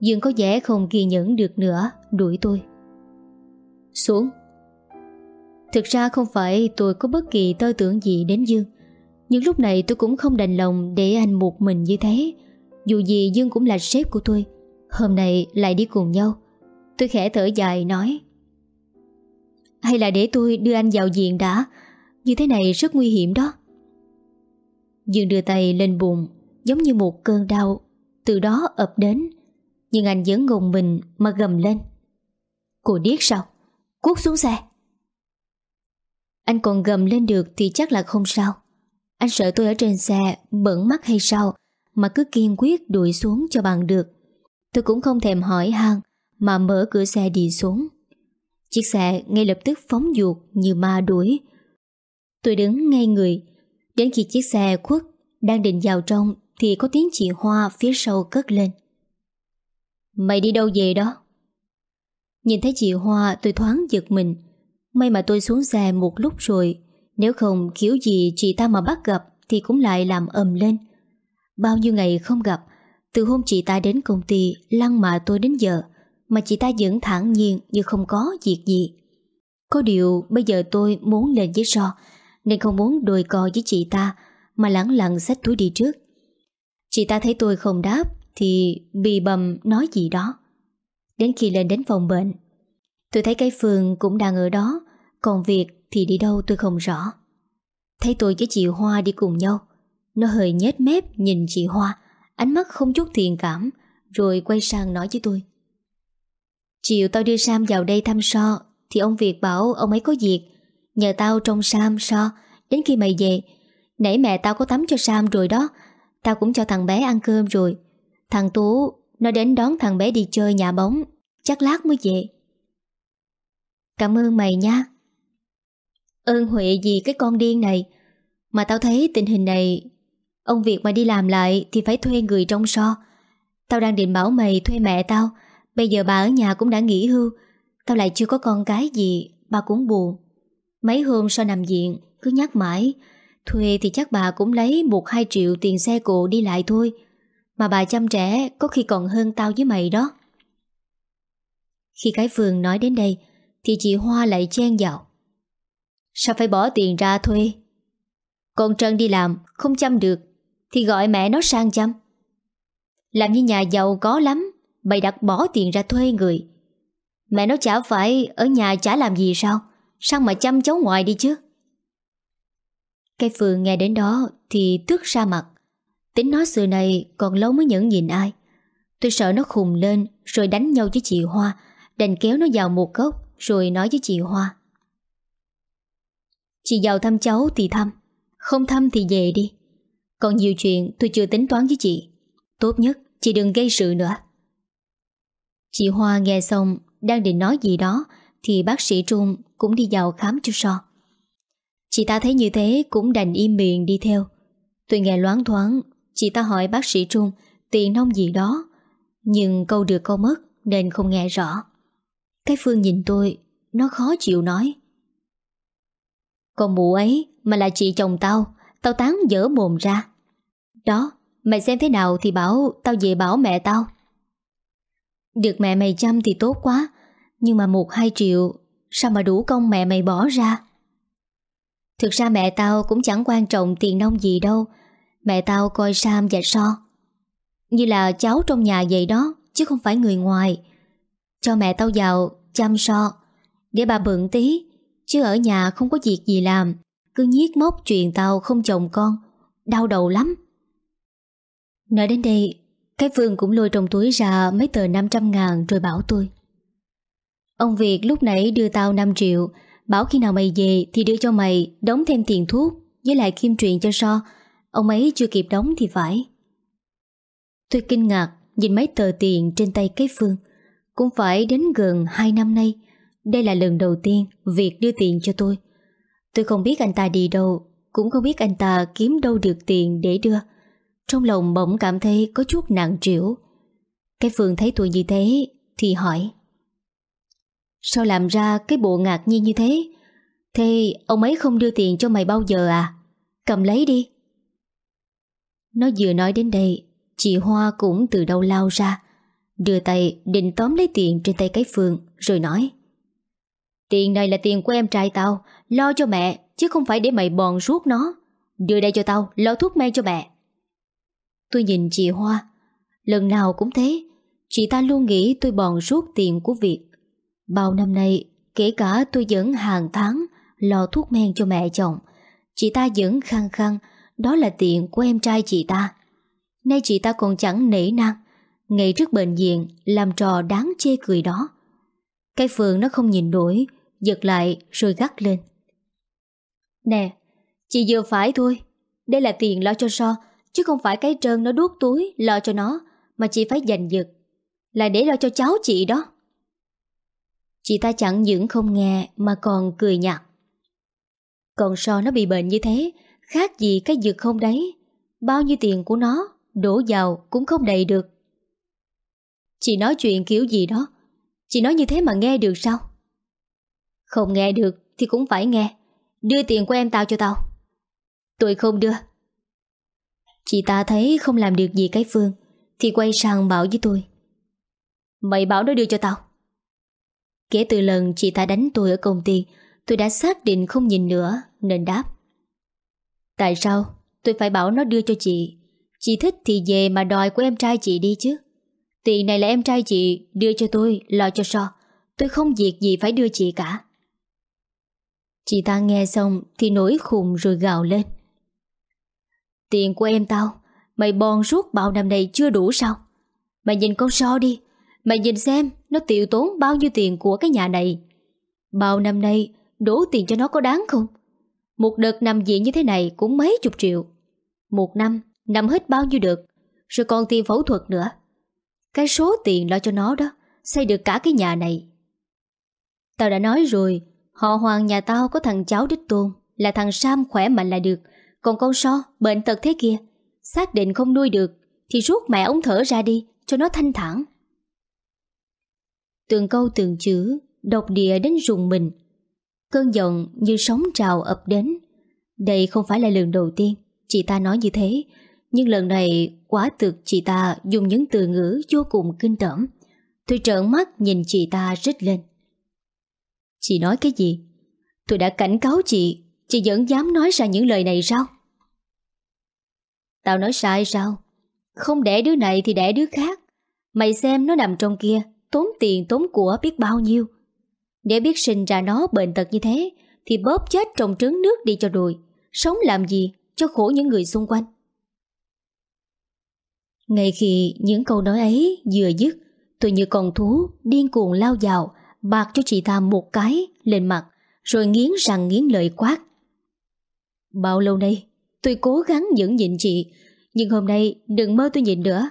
Dương có vẻ không ghi nhẫn được nữa, Đuổi tôi. Xuống. Thực ra không phải tôi có bất kỳ tư tưởng gì đến Dương, Nhưng lúc này tôi cũng không đành lòng Để anh một mình như thế. Dù gì Dương cũng là sếp của tôi, Hôm nay lại đi cùng nhau. Tôi khẽ thở dài nói, Hay là để tôi đưa anh vào diện đã, Như thế này rất nguy hiểm đó. Dương đưa tay lên bụng, Giống như một cơn đau, Từ đó ập đến, Nhưng anh vẫn gồng mình mà gầm lên. Cô điếc sao? Cút xuống xe. Anh còn gầm lên được thì chắc là không sao. Anh sợ tôi ở trên xe Bẩn mắt hay sao Mà cứ kiên quyết đuổi xuống cho bằng được. Tôi cũng không thèm hỏi han Mà mở cửa xe đi xuống. Chiếc xe ngay lập tức phóng ruột Như ma đuổi. Tôi đứng ngay người. Đến khi chiếc xe khuất Đang định vào trong Thì có tiếng chị Hoa phía sau cất lên. Mày đi đâu về đó? Nhìn thấy chị Hoa, tôi thoáng giật mình. May mà tôi xuống xe một lúc rồi. Nếu không, kiểu gì chị ta mà bắt gặp Thì cũng lại làm ầm lên. Bao nhiêu ngày không gặp, Từ hôm chị ta đến công ty, Lăng mà tôi đến giờ, Mà chị ta vẫn thản nhiên như không có việc gì. Có điều, bây giờ tôi muốn lên với so, Nên không muốn đồi co với chị ta, Mà lẳng lặng xách túi đi trước. Chị ta thấy tôi không đáp Thì bì bầm nói gì đó. Đến khi lên đến phòng bệnh, Tôi thấy cái Phương cũng đang ở đó, Còn việc thì đi đâu tôi không rõ. Thấy tôi với chị Hoa đi cùng nhau, Nó hơi nhếch mép nhìn chị Hoa, Ánh mắt không chút thiện cảm, Rồi quay sang nói với tôi. Chiều tao đưa Sam vào đây thăm So, Thì ông Việt bảo ông ấy có việc. Nhờ tao trông Sam So, Đến khi mày về, Nãy mẹ tao có tắm cho Sam rồi đó, Tao cũng cho thằng bé ăn cơm rồi. Thằng Tú nó đến đón thằng bé đi chơi nhà bóng. Chắc lát mới về. Cảm ơn mày nha. Ơn Huệ gì cái con điên này. Mà tao thấy tình hình này, Ông việc mà đi làm lại Thì phải thuê người trong so. Tao đang định bảo mày thuê mẹ tao. Bây giờ bà ở nhà cũng đã nghỉ hưu. Tao lại chưa có con cái gì, Bà cũng buồn. Mấy hôm sau nằm viện, Cứ nhắc mãi. Thuê thì chắc bà cũng lấy một hai triệu tiền xe cộ đi lại thôi. Mà bà chăm trẻ Có khi còn hơn tao với mày đó. Khi cái phường nói đến đây, Thì chị Hoa lại chen vào. Sao phải bỏ tiền ra thuê? Con Trân đi làm, Không chăm được, Thì gọi mẹ nó sang chăm. Làm như nhà giàu có lắm, Bày đặt bỏ tiền ra thuê người. Mẹ nó chả phải Ở nhà chả làm gì sao? Sao mà chăm cháu ngoại đi chứ? Cái phường nghe đến đó Thì tức ra mặt. Tính nó xưa này còn lâu mới nhẫn nhìn ai. Tôi sợ nó khùng lên Rồi đánh nhau với chị Hoa, Đành kéo nó vào một góc Rồi nói với chị Hoa. Chị giàu thăm cháu thì thăm, Không thăm thì về đi. Còn nhiều chuyện tôi chưa tính toán với chị. Tốt nhất chị đừng gây sự nữa. Chị Hoa nghe xong, Đang định nói gì đó, Thì bác sĩ Trung cũng đi vào khám cho so. Chị ta thấy như thế Cũng đành im miệng đi theo. Tôi nghe loáng thoáng Chị ta hỏi bác sĩ Trung Tiền nông gì đó? Nhưng câu được câu mất Nên không nghe rõ. Cái Phương nhìn tôi, Nó khó chịu nói. Con mụ ấy, mà là chị chồng tao Tao tán dở mồm ra. Đó, Mày xem thế nào thì bảo Tao về bảo mẹ tao. Được mẹ mày chăm thì tốt quá, Nhưng mà một hai triệu, Sao mà đủ công mẹ mày bỏ ra? Thực ra mẹ tao cũng chẳng quan trọng tiền nông gì đâu Mẹ tao coi Sam và So Như là cháu trong nhà vậy đó, Chứ không phải người ngoài. Cho mẹ tao vào chăm So, Để bà bận tí, Chứ ở nhà không có việc gì làm. Cứ nhiếc móc chuyện tao không chồng con, Đau đầu lắm. Nói đến đây, Cái Phương cũng lôi trong túi ra Mấy tờ 500 ngàn rồi bảo tôi. Ông Việt lúc nãy đưa tao 5 triệu, Bảo khi nào mày về Thì đưa cho mày đóng thêm tiền thuốc, Với lại kim truyền cho so. Ông ấy chưa kịp đóng thì phải. Tôi kinh ngạc, Nhìn mấy tờ tiền trên tay cái Phương. Cũng phải đến gần 2 năm nay, Đây là lần đầu tiên việc đưa tiền cho tôi. Tôi không biết anh ta đi đâu, Cũng không biết anh ta kiếm đâu được tiền để đưa. Trong lòng bỗng cảm thấy có chút nặng trĩu. Cái Phương thấy tôi như thế Thì hỏi, Sao làm ra cái bộ ngạc nhiên như thế? Thế ông ấy không đưa tiền cho mày bao giờ à? Cầm lấy đi. Nó vừa nói đến đây, Chị Hoa cũng từ đâu lao ra, Đưa tay định tóm lấy tiền trên tay cái Phương, Rồi nói. Tiền này là tiền của em trai tao, Lo cho mẹ, Chứ không phải để mày bòn suốt nó. Đưa đây cho tao, Lo thuốc men cho mẹ. Tôi nhìn chị Hoa, Lần nào cũng thế, Chị ta luôn nghĩ tôi bòn suốt tiền của việc. Bao năm nay, Kể cả tôi vẫn hàng tháng Lo thuốc men cho mẹ chồng, Chị ta vẫn khăng khăng đó là tiền của em trai chị ta. Nay chị ta còn chẳng nể nang Ngày trước bệnh viện Làm trò đáng chê cười đó. Cái phường nó không nhìn nổi, Giật lại rồi gắt lên. Nè, Chị vừa phải thôi. Đây là tiền lo cho so, Chứ không phải cái trơn nó đuốt túi lo cho nó, Mà chị phải dành giật. Là để lo cho cháu chị đó. Chị ta chẳng những không nghe Mà còn cười nhạt. Còn so nó bị bệnh như thế Khác gì cái dược không đấy. Bao nhiêu tiền của nó, Đổ vào cũng không đầy được. Chị nói chuyện kiểu gì đó. Chị nói như thế mà nghe được sao? Không nghe được Thì cũng phải nghe. Đưa tiền của em tao cho tao. Tôi không đưa. Chị ta thấy không làm được gì cái Phương, Thì quay sang bảo với tôi. Mày bảo nó đưa cho tao. Kể từ lần chị ta đánh tôi ở công ty, Tôi đã xác định không nhìn nữa, Nên đáp. Tại sao? Tôi phải bảo nó đưa cho chị. Chị thích thì về mà đòi của em trai chị đi chứ. Tiền này là em trai chị, Đưa cho tôi, lo cho so. Tôi không việc gì phải đưa chị cả. Chị ta nghe xong Thì nổi khùng rồi gào lên. Tiền của em tao, Mày bòn suốt bao năm này chưa đủ sao? Mày nhìn con so đi, Mày nhìn xem Nó tiêu tốn bao nhiêu tiền của cái nhà này. Bao năm nay Đổ tiền cho nó có đáng không? Một đợt nằm viện như thế này cũng mấy chục triệu. Một năm, Nằm hết bao nhiêu được? Rồi còn tiền phẫu thuật nữa. Cái số tiền lo cho nó đó, Xây được cả cái nhà này. Tao đã nói rồi, Họ hoàng nhà tao có thằng cháu đích tôn, Là thằng Sam khỏe mạnh là được. Còn con so, bệnh tật thế kia, Xác định không nuôi được, Thì rút mẹ ông thở ra đi, Cho nó thanh thản. Từng câu từng chữ, Độc địa đến rùng mình. Cơn giận như sóng trào ập đến Đây không phải là lần đầu tiên Chị ta nói như thế, Nhưng lần này quá thực chị ta Dùng những từ ngữ vô cùng kinh tởm Tôi trợn mắt nhìn chị ta rít lên Chị nói cái gì? Tôi đã cảnh cáo chị Chị vẫn dám nói ra những lời này sao? Tao nói sai sao? Không đẻ đứa này thì đẻ đứa khác Mày xem nó nằm trong kia, Tốn tiền tốn của biết bao nhiêu để biết sinh ra nó bệnh tật như thế, Thì bóp chết trong trứng nước đi cho rồi. Sống làm gì cho khổ những người xung quanh? Ngay khi những câu nói ấy vừa dứt, Tôi như con thú điên cuồng lao vào, Bạc cho chị ta một cái lên mặt, Rồi nghiến răng nghiến lợi quát. Bao lâu nay Tôi cố gắng nhẫn nhịn chị, Nhưng hôm nay đừng mơ tôi nhịn nữa.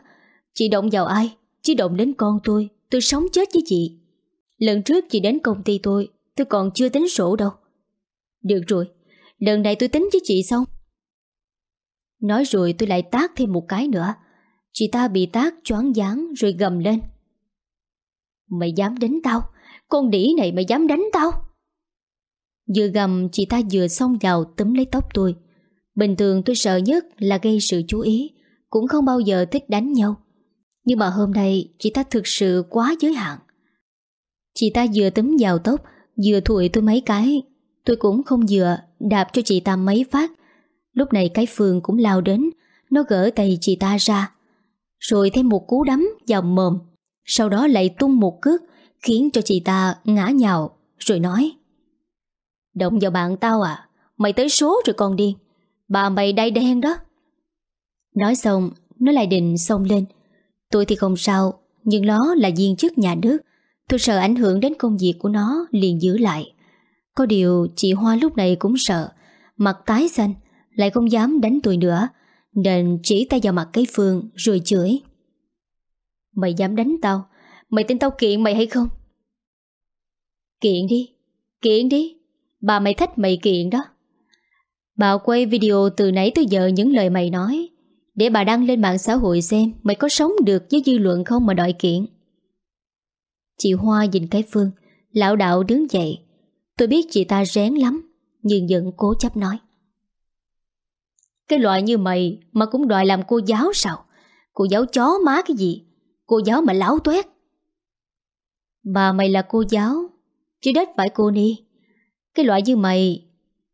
Chị động vào ai Chỉ động đến con tôi Tôi sống chết với chị. Lần trước chị đến công ty tôi Tôi còn chưa tính sổ đâu. Được rồi, Lần này tôi tính với chị xong. Nói rồi tôi lại tác thêm một cái nữa. Chị ta bị tác choáng dáng Rồi gầm lên. Mày dám đánh tao? Con đĩ này mày dám đánh tao? Vừa gầm, chị ta vừa xông vào túm lấy tóc tôi. Bình thường tôi sợ nhất là gây sự chú ý, Cũng không bao giờ thích đánh nhau. Nhưng mà hôm nay chị ta thực sự quá giới hạn. Chị ta vừa túm vào tóc, Vừa thụi tôi mấy cái. Tôi cũng không dựa Đạp cho chị ta mấy phát. Lúc này cái Phương cũng lao đến, Nó gỡ tay chị ta ra. Rồi thêm một cú đấm vào mồm. Sau đó lại tung một cước, Khiến cho chị ta ngã nhào, Rồi nói. Động vào bạn tao à Mày tới số rồi còn điên Bà mày đai đen đó. Nói xong, Nó lại định xông lên. Tôi thì không sao, Nhưng nó là viên chức nhà nước. Tôi sợ ảnh hưởng đến công việc của nó, liền giữ lại. Có điều chị Hoa lúc này cũng sợ. Mặt tái xanh, Lại không dám đánh tôi nữa, Nên chỉ tay vào mặt cái Phương Rồi chửi. Mày dám đánh tao? Mày tin tao kiện mày hay không? Kiện đi Kiện đi. Bà mày thích mày kiện đó. Bà quay video từ nãy tới giờ những lời mày nói. Để bà đăng lên mạng xã hội xem Mày có sống được với dư luận không mà đòi kiện. Chị Hoa nhìn cái Phương. Lão đạo đứng dậy. Tôi biết chị ta rén lắm, Nhưng vẫn cố chấp nói. Cái loại như mày Mà cũng đòi làm cô giáo sao? Cô giáo chó má cái gì? Cô giáo mà láo tuét. Bà mày là cô giáo, Chứ đất phải cô ni. Cái loại như mày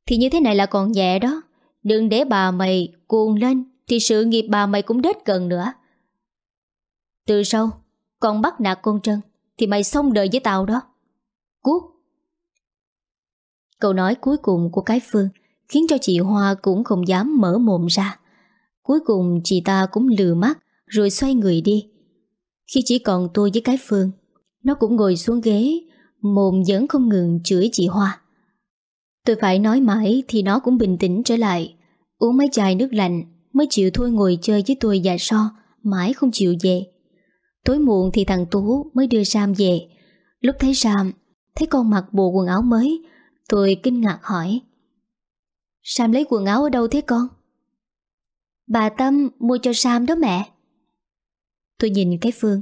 Thì như thế này là còn nhẹ đó. Đừng để bà mày cuồng lên Thì sự nghiệp bà mày cũng đết cần nữa. Từ sau Còn bắt nạt con Trân. Thì mày xong đời với tao đó. Cuốc. Câu nói cuối cùng của cái Phương Khiến cho chị Hoa cũng không dám mở mồm ra. Cuối cùng chị ta cũng lừa mắt Rồi xoay người đi. Khi chỉ còn tôi với cái Phương, Nó cũng ngồi xuống ghế, Mồm vẫn không ngừng chửi chị Hoa. Tôi phải nói mãi Thì nó cũng bình tĩnh trở lại, Uống mấy chai nước lạnh Mới chịu thôi ngồi chơi với tôi và So, Mãi không chịu về. Tối muộn thì thằng Tú mới đưa Sam về. Lúc thấy Sam, Thấy con mặc bộ quần áo mới, Tôi kinh ngạc hỏi, Sam lấy quần áo ở đâu thế con? Bà Tâm mua cho Sam đó mẹ. Tôi nhìn cái Phương,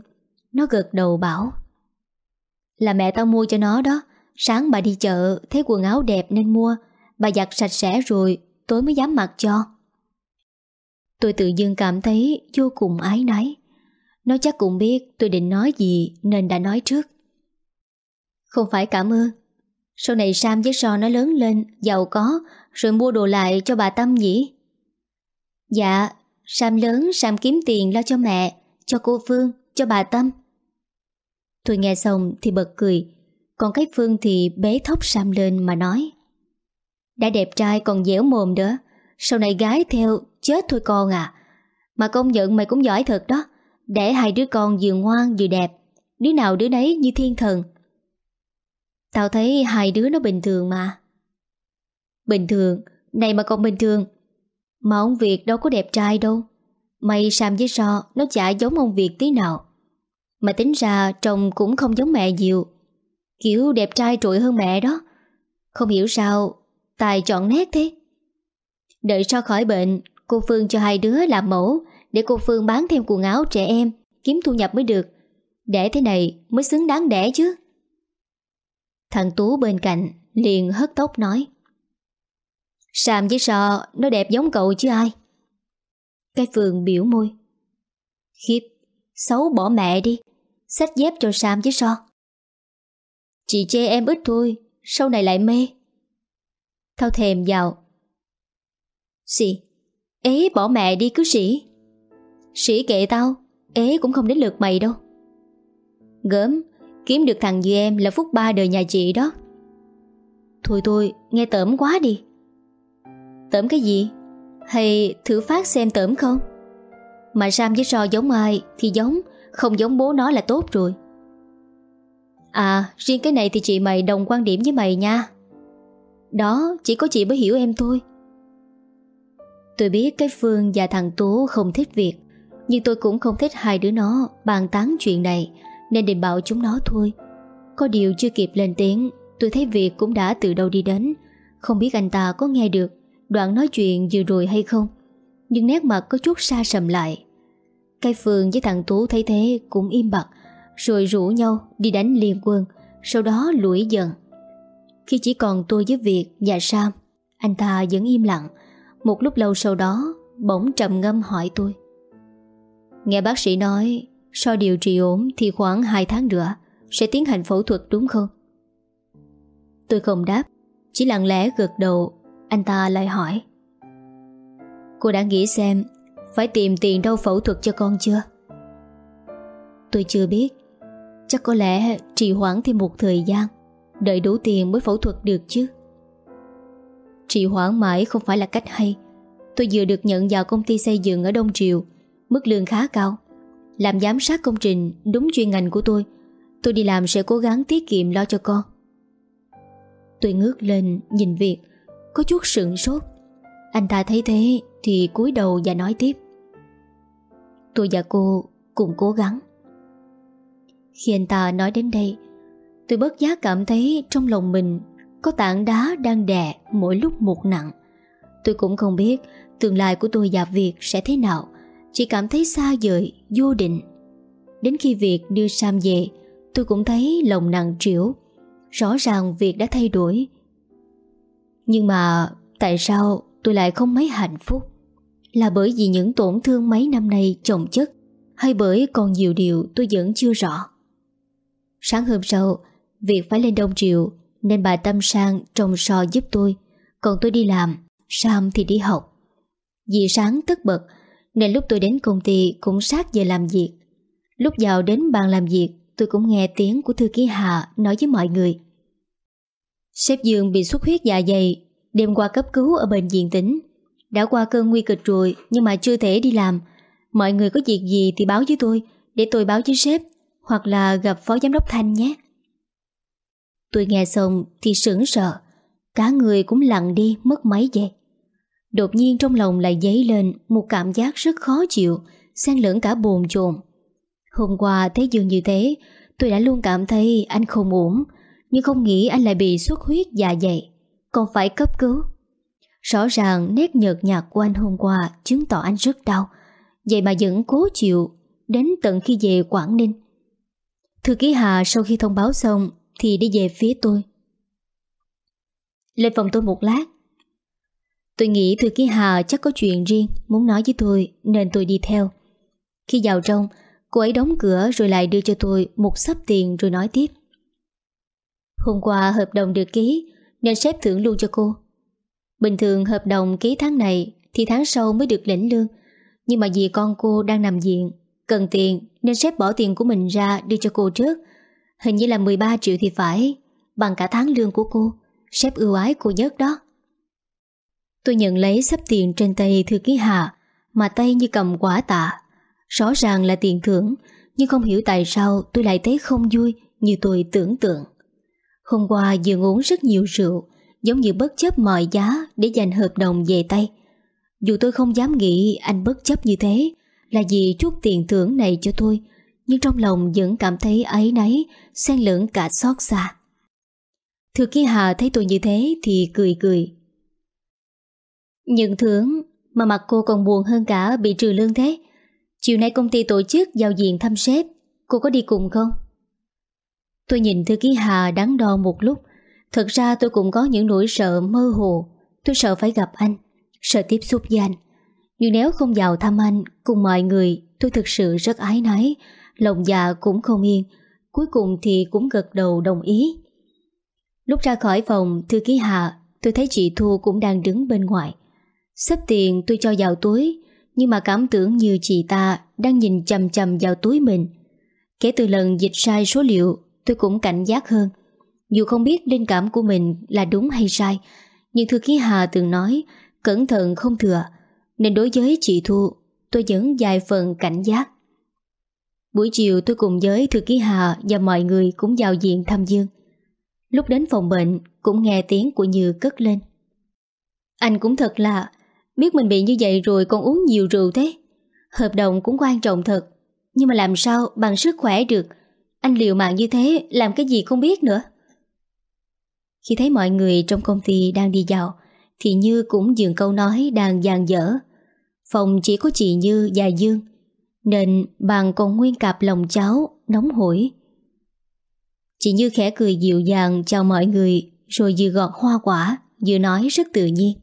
Nó gật đầu bảo, Là mẹ tao mua cho nó đó, Sáng bà đi chợ, Thấy quần áo đẹp nên mua, Bà giặt sạch sẽ rồi Tối mới dám mặc cho. Tôi tự dưng cảm thấy vô cùng ái náy. Nó chắc cũng biết tôi định nói gì Nên đã nói trước. Không phải cảm ơn. Sau này Sam với So nó lớn lên, Giàu có, Rồi mua đồ lại cho bà Tâm nhỉ? Dạ Sam lớn, Sam kiếm tiền lo cho mẹ, Cho cô Phương, Cho bà Tâm. Tôi nghe xong thì bật cười. Còn cái Phương thì bế thốc Sam lên mà nói. Đã đẹp trai còn dẻo mồm nữa Sau này gái theo, chết thôi con à. Mà công nhận mày cũng giỏi thật đó. Để hai đứa con vừa ngoan vừa đẹp, Đứa nào đứa đấy như thiên thần. Tao thấy hai đứa nó bình thường mà. Bình thường? Này mà còn bình thường. Mà ông Việt đâu có đẹp trai đâu. Mày Sam với So, Nó chả giống ông Việt tí nào. Mà tính ra chồng cũng không giống mẹ nhiều. Kiểu đẹp trai trội hơn mẹ đó. Không hiểu sao Tài chọn nét thế. Đợi So khỏi bệnh, Cô Phương cho hai đứa làm mẫu. Để cô Phương bán thêm quần áo trẻ em, Kiếm thu nhập mới được. Để thế này mới xứng đáng đẻ chứ. Thằng Tú bên cạnh liền hất tóc nói Sam với So Nó đẹp giống cậu chứ ai? Cái Phương biểu môi, Khiếp, Xấu bỏ mẹ đi, Xách dép cho Sam với So Chị chê em ít thôi, Sau này lại mê. Thao thèm vào, Xì, Ế bỏ mẹ đi cứ sĩ Sĩ kệ tao, Ế cũng không đến lượt mày đâu. Gớm, Kiếm được thằng như em là phúc ba đời nhà chị đó. Thôi thôi, Nghe tởm quá đi. Tởm cái gì? Hay thử phát xem tởm không? Mà Sam với So giống ai Thì giống, Không giống bố nó là tốt rồi. À riêng cái này thì chị mày đồng quan điểm với mày nha. Đó, chỉ có chị mới hiểu em thôi. Tôi biết cái Phương và thằng Tú không thích việc. Nhưng tôi cũng không thích hai đứa nó bàn tán chuyện này, Nên định bảo chúng nó thôi. Có điều chưa kịp lên tiếng, Tôi thấy việc cũng đã từ đâu đi đến. Không biết anh ta có nghe được Đoạn nói chuyện vừa rồi hay không, Nhưng nét mặt có chút xa sầm lại. Cái Phương với thằng Tú thấy thế Cũng im bặt, Rồi rủ nhau đi đánh liên quân, Sau đó lủi dần. Khi chỉ còn tôi với Việt và Sam, Anh ta vẫn im lặng. Một lúc lâu sau đó, Bỗng trầm ngâm hỏi tôi. Nghe bác sĩ nói, Sau điều trị ổn thì khoảng 2 tháng nữa Sẽ tiến hành phẫu thuật đúng không? Tôi không đáp, Chỉ lặng lẽ gật đầu, Anh ta lại hỏi. Cô đã nghĩ xem, Phải tìm tiền đâu phẫu thuật cho con chưa? Tôi chưa biết, Chắc có lẽ trì hoãn thêm một thời gian, Đợi đủ tiền mới phẫu thuật được chứ. Trì hoãn mãi không phải là cách hay. Tôi vừa được nhận vào công ty xây dựng ở Đông Triều Mức lương khá cao. Làm giám sát công trình đúng chuyên ngành của tôi Tôi đi làm sẽ cố gắng tiết kiệm lo cho con. Tôi ngước lên nhìn Việt, Có chút sượng sốt. Anh ta thấy thế thì cúi đầu và nói tiếp. Tôi và cô cùng cố gắng. Khi anh ta nói đến đây, Tôi bất giác cảm thấy trong lòng mình có tảng đá đang đè mỗi lúc một nặng. Tôi cũng không biết Tương lai của tôi và Việt sẽ thế nào. Chỉ cảm thấy xa vời, vô định. Đến khi Việt đưa Sam về tôi cũng thấy lòng nặng trĩu. Rõ ràng việc đã thay đổi. Nhưng mà Tại sao tôi lại không mấy hạnh phúc? Là bởi vì những tổn thương mấy năm nay chồng chất Hay bởi còn nhiều điều tôi vẫn chưa rõ? Sáng hôm sau Việc phải lên Đông Triệu Nên bà Tâm Sang trồng sò giúp tôi. Còn tôi đi làm Sam thì đi học. Vì sáng tất bật nên lúc tôi đến công ty cũng sát giờ làm việc. Lúc vào đến bàn làm việc, Tôi cũng nghe tiếng của thư ký Hà Nói với mọi người. Sếp Dương bị xuất huyết dạ dày, Đêm qua cấp cứu ở bệnh viện tỉnh. Đã qua cơn nguy kịch rồi, Nhưng mà chưa thể đi làm. Mọi người có việc gì thì báo với tôi, Để tôi báo với sếp, Hoặc là gặp phó giám đốc Thanh nhé. Tôi nghe xong thì sững sợ Cả người cũng lặng đi, mất mấy giây Đột nhiên trong lòng lại dấy lên Một cảm giác rất khó chịu, xen lẫn cả bồn chồn. Hôm qua thấy Dương như thế, Tôi đã luôn cảm thấy anh không ổn, Nhưng không nghĩ anh lại bị xuất huyết dạ dày. Còn phải cấp cứu. Rõ ràng nét nhợt nhạt của anh hôm qua Chứng tỏ anh rất đau. Vậy mà vẫn cố chịu, Đến tận khi về Quảng Ninh. Thư ký Hà sau khi thông báo xong Thì đi về phía tôi. Lên phòng tôi một lát. Tôi nghĩ thư ký Hà chắc có chuyện riêng Muốn nói với tôi, Nên tôi đi theo. Khi vào trong, Cô ấy đóng cửa rồi lại đưa cho tôi Một sắp tiền rồi nói tiếp. Hôm qua hợp đồng được ký, Nên sếp thưởng luôn cho cô. Bình thường hợp đồng ký tháng này Thì tháng sau mới được lĩnh lương. Nhưng mà vì con cô đang nằm viện, Cần tiền nên sếp bỏ tiền của mình ra Đưa cho cô trước. Hình như là 13 triệu thì phải, Bằng cả tháng lương của cô. Sếp ưu ái cô nhất đó. Tôi nhận lấy sắp tiền trên tay thư ký Hà, Mà tay như cầm quả tạ. Rõ ràng là tiền thưởng, Nhưng không hiểu tại sao tôi lại thấy không vui Như tôi tưởng tượng. Hôm qua dường uống rất nhiều rượu, Giống như bất chấp mọi giá Để giành hợp đồng về tay. Dù tôi không dám nghĩ anh bất chấp như thế Là vì chút tiền thưởng này cho tôi, Nhưng trong lòng vẫn cảm thấy ấy nấy xen lẫn cả xót xa. Thư ký Hà, thấy tôi như thế Thì cười cười. Nhận thưởng Mà mặt cô còn buồn hơn cả bị trừ lương thế. Chiều nay công ty tổ chức giao diện thăm sếp. Cô có đi cùng không? Tôi nhìn thư ký Hà đắn đo một lúc. Thật ra tôi cũng có những nỗi sợ mơ hồ. Tôi sợ phải gặp anh, Sợ tiếp xúc với anh. Nhưng nếu không vào thăm anh Cùng mọi người, tôi thực sự rất ái náy. Lòng dạ cũng không yên. Cuối cùng thì cũng gật đầu đồng ý. Lúc ra khỏi phòng, Thư ký Hà, Tôi thấy chị Thu cũng đang đứng bên ngoài. Xếp tiền tôi cho vào túi nhưng mà cảm tưởng như chị ta đang nhìn chầm chầm vào túi mình. Kể từ lần dịch sai số liệu, tôi cũng cảnh giác hơn. Dù không biết linh cảm của mình là đúng hay sai, nhưng thư ký Hà từng nói cẩn thận không thừa, nên đối với chị Thu, tôi vẫn vài phần cảnh giác. Buổi chiều tôi cùng với thư ký Hà và mọi người cũng vào diện thăm Dương. Lúc đến phòng bệnh cũng nghe tiếng của Như cất lên. Anh cũng thật là Biết mình bị như vậy rồi còn uống nhiều rượu thế. Hợp đồng cũng quan trọng thật. Nhưng mà làm sao bằng sức khỏe được? Anh liều mạng như thế, Làm cái gì không biết nữa. Khi thấy mọi người trong công ty đang đi vào Thì Như cũng dường câu nói đang dàn dở. Phòng chỉ có chị Như và Dương, Nên bàn còn nguyên cặp lòng cháu, Nóng hổi. Chị Như khẽ cười dịu dàng chào mọi người, Rồi vừa gọt hoa quả, Vừa nói rất tự nhiên.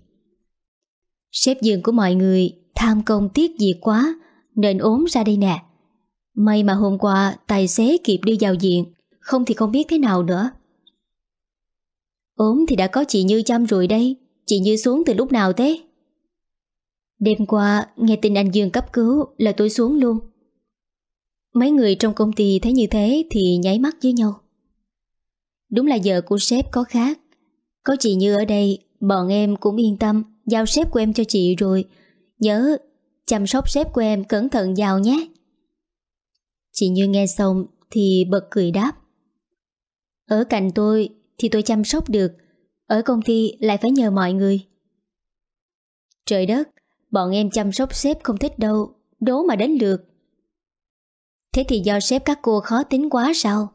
Sếp giường của mọi người tham công tiếc việc quá nên ốm ra đây nè. May mà hôm qua tài xế kịp đưa vào viện, không thì không biết thế nào nữa. ốm thì đã có chị Như chăm rồi đây, chị Như xuống từ lúc nào thế? Đêm qua nghe tin anh Dương cấp cứu là tôi xuống luôn. Mấy người trong công ty thấy như thế thì nháy mắt với nhau. Đúng là vợ của sếp có khác. Có chị Như ở đây, bọn em cũng yên tâm Giao sếp của em cho chị rồi. Nhớ, chăm sóc sếp của em cẩn thận vào nhé. Chị Như nghe xong Thì bật cười đáp. Ở cạnh tôi Thì tôi chăm sóc được, Ở công ty lại phải nhờ mọi người. Trời đất, Bọn em chăm sóc sếp không thích đâu, Đố mà đến được Thế thì do sếp các cô khó tính quá sao?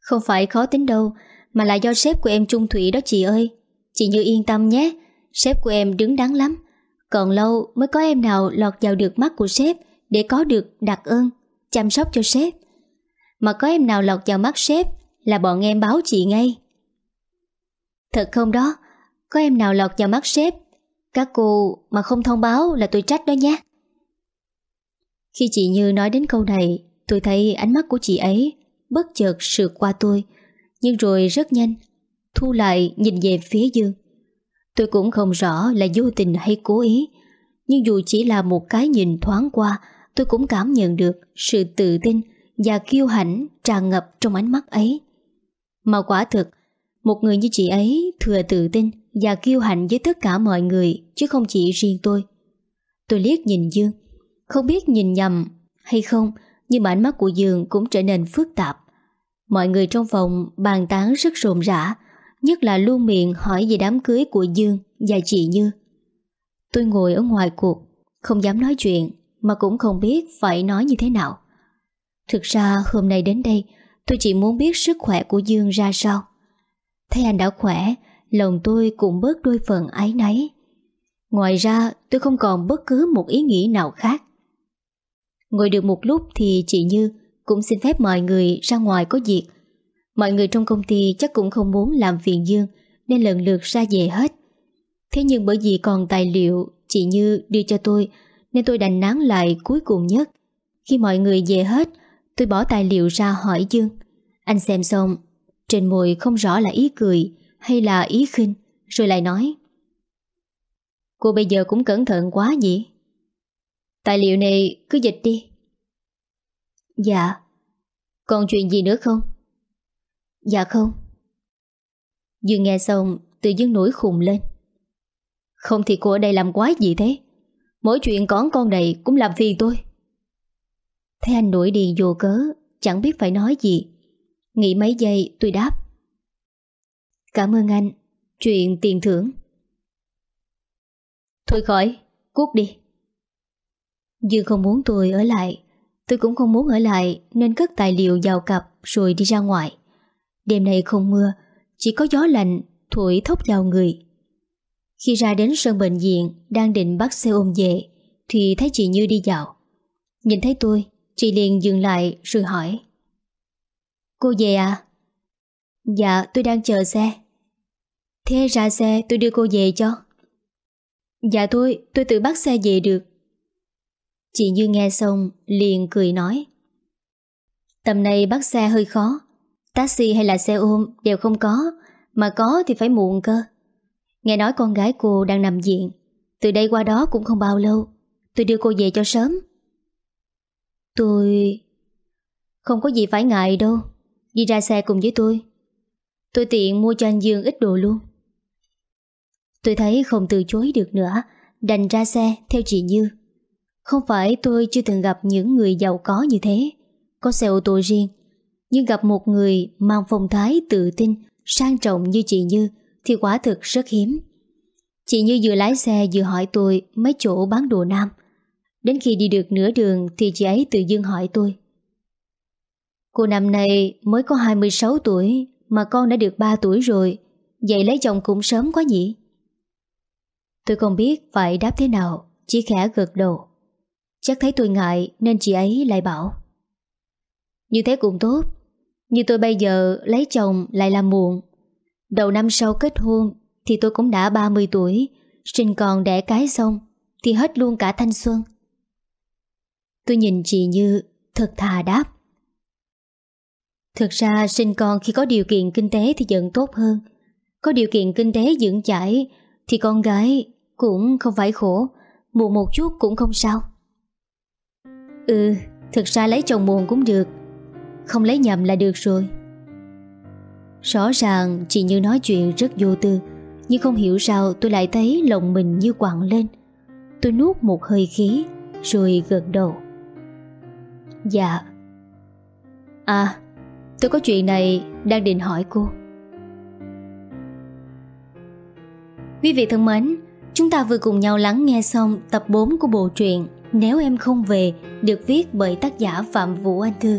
Không phải khó tính đâu, Mà là do sếp của em trung thủy đó chị ơi. Chị Như yên tâm nhé Sếp của em đứng đắn lắm. Còn lâu mới có em nào lọt vào được mắt của sếp Để có được đặc ơn, Chăm sóc cho sếp. Mà có em nào lọt vào mắt sếp Là bọn em báo chị ngay. Thật không đó, Có em nào lọt vào mắt sếp, Các cô mà không thông báo là tôi trách đó nhé. Khi chị Như nói đến câu này, Tôi thấy ánh mắt của chị ấy Bất chợt sượt qua tôi, Nhưng rồi rất nhanh, Thu lại nhìn về phía Dương. Tôi cũng không rõ là vô tình hay cố ý, Nhưng dù chỉ là một cái nhìn thoáng qua, Tôi cũng cảm nhận được sự tự tin Và kiêu hãnh tràn ngập trong ánh mắt ấy. Mà quả thực, Một người như chị ấy thừa tự tin Và kiêu hãnh với tất cả mọi người, Chứ không chỉ riêng tôi. Tôi liếc nhìn Dương, Không biết nhìn nhầm hay không, Nhưng mà ánh mắt của Dương cũng trở nên phức tạp. Mọi người trong phòng bàn tán rất rộn rã Nhất là luôn miệng hỏi về đám cưới của Dương và chị Như. Tôi ngồi ở ngoài cuộc, Không dám nói chuyện Mà cũng không biết phải nói như thế nào. Thực ra hôm nay đến đây, Tôi chỉ muốn biết sức khỏe của Dương ra sao. Thấy anh đã khỏe, Lòng tôi cũng bớt đôi phần ái náy. Ngoài ra, tôi không còn bất cứ một ý nghĩ nào khác. Ngồi được một lúc thì chị Như cũng xin phép mọi người ra ngoài có việc. Mọi người trong công ty chắc cũng không muốn làm phiền Dương, Nên lần lượt ra về hết. Thế nhưng bởi vì còn tài liệu Chị Như đưa cho tôi, Nên tôi đành nán lại cuối cùng nhất. Khi mọi người về hết, Tôi bỏ tài liệu ra hỏi Dương. Anh xem xong, Trên môi không rõ là ý cười Hay là ý khinh, Rồi lại nói. Cô bây giờ cũng cẩn thận quá nhỉ? Tài liệu này cứ dịch đi. Dạ. Còn chuyện gì nữa không? Dạ không. Dương nghe xong tự dưng nổi khùng lên. Không thì cô ở đây làm quái gì thế? Mỗi chuyện con con này cũng làm phiền tôi. Thấy anh nổi đi vô cớ Chẳng biết phải nói gì. Nghĩ mấy giây tôi đáp. Cảm ơn anh. Chuyện tiền thưởng. Thôi khỏi Cút đi. Dương không muốn tôi ở lại. Tôi cũng không muốn ở lại Nên cất tài liệu vào cặp Rồi đi ra ngoài Đêm nay không mưa, Chỉ có gió lạnh, thổi thốc vào người. Khi ra đến sân bệnh viện Đang định bắt xe ôm về, Thì thấy chị Như đi dạo Nhìn thấy tôi, Chị liền dừng lại rồi hỏi. Cô về à? Dạ tôi đang chờ xe. Thế ra xe tôi đưa cô về cho. Dạ thôi, tôi tự bắt xe về được. Chị Như nghe xong liền cười nói. Tầm này bắt xe hơi khó Taxi hay là xe ôm đều không có, Mà có thì phải muộn cơ. Nghe nói con gái cô đang nằm viện, Từ đây qua đó cũng không bao lâu, Tôi đưa cô về cho sớm. Tôi... Không có gì phải ngại đâu, Đi ra xe cùng với tôi. Tôi tiện mua cho anh Dương ít đồ luôn. Tôi thấy không từ chối được nữa, Đành ra xe theo chị Như. Không phải tôi chưa từng gặp những người giàu có như thế, Có xe ô tô riêng nhưng gặp một người mang phong thái tự tin, sang trọng như chị Như thì quả thực rất hiếm. Chị Như vừa lái xe vừa hỏi tôi mấy chỗ bán đồ nam. Đến khi đi được nửa đường thì chị ấy tự dưng hỏi tôi. Cô năm nay mới có 26 tuổi mà con đã được 3 tuổi rồi. Vậy lấy chồng cũng sớm quá nhỉ? Tôi không biết phải đáp thế nào, chỉ khẽ gật đầu. Chắc thấy tôi ngại nên chị ấy lại bảo. Như thế cũng tốt, như tôi bây giờ lấy chồng lại là muộn. Đầu năm sau kết hôn Thì tôi cũng đã 30 tuổi, Sinh còn đẻ cái xong Thì hết luôn cả thanh xuân. Tôi nhìn chị Như Thật thà đáp. Thực ra sinh con khi có điều kiện kinh tế Thì vẫn tốt hơn. Có điều kiện kinh tế dưỡng chải Thì con gái cũng không phải khổ, Muộn một chút cũng không sao. Ừ Thực ra lấy chồng muộn cũng được không lấy nhầm là được rồi. Rõ ràng chị Như nói chuyện rất vô tư, Nhưng không hiểu sao tôi lại thấy lòng mình như quặn lên. Tôi nuốt một hơi khí, Rồi gật đầu. Dạ. À Tôi có chuyện này đang định hỏi cô. Quý vị thân mến, Chúng ta vừa cùng nhau lắng nghe xong tập 4 của bộ truyện Nếu em không về, Được viết bởi tác giả Phạm Vũ Anh Thư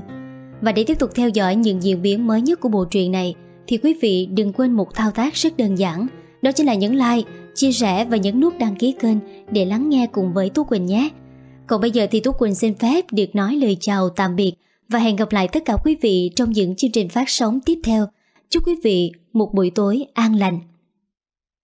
và để tiếp tục theo dõi những diễn biến mới nhất của bộ truyện này thì quý vị đừng quên một thao tác rất đơn giản đó chính là nhấn like, chia sẻ và nhấn nút đăng ký kênh để lắng nghe cùng với Tú Quỳnh nhé. Còn bây giờ thì Tú Quỳnh xin phép được nói lời chào tạm biệt và hẹn gặp lại tất cả quý vị trong những chương trình phát sóng tiếp theo. Chúc quý vị một buổi tối an lành.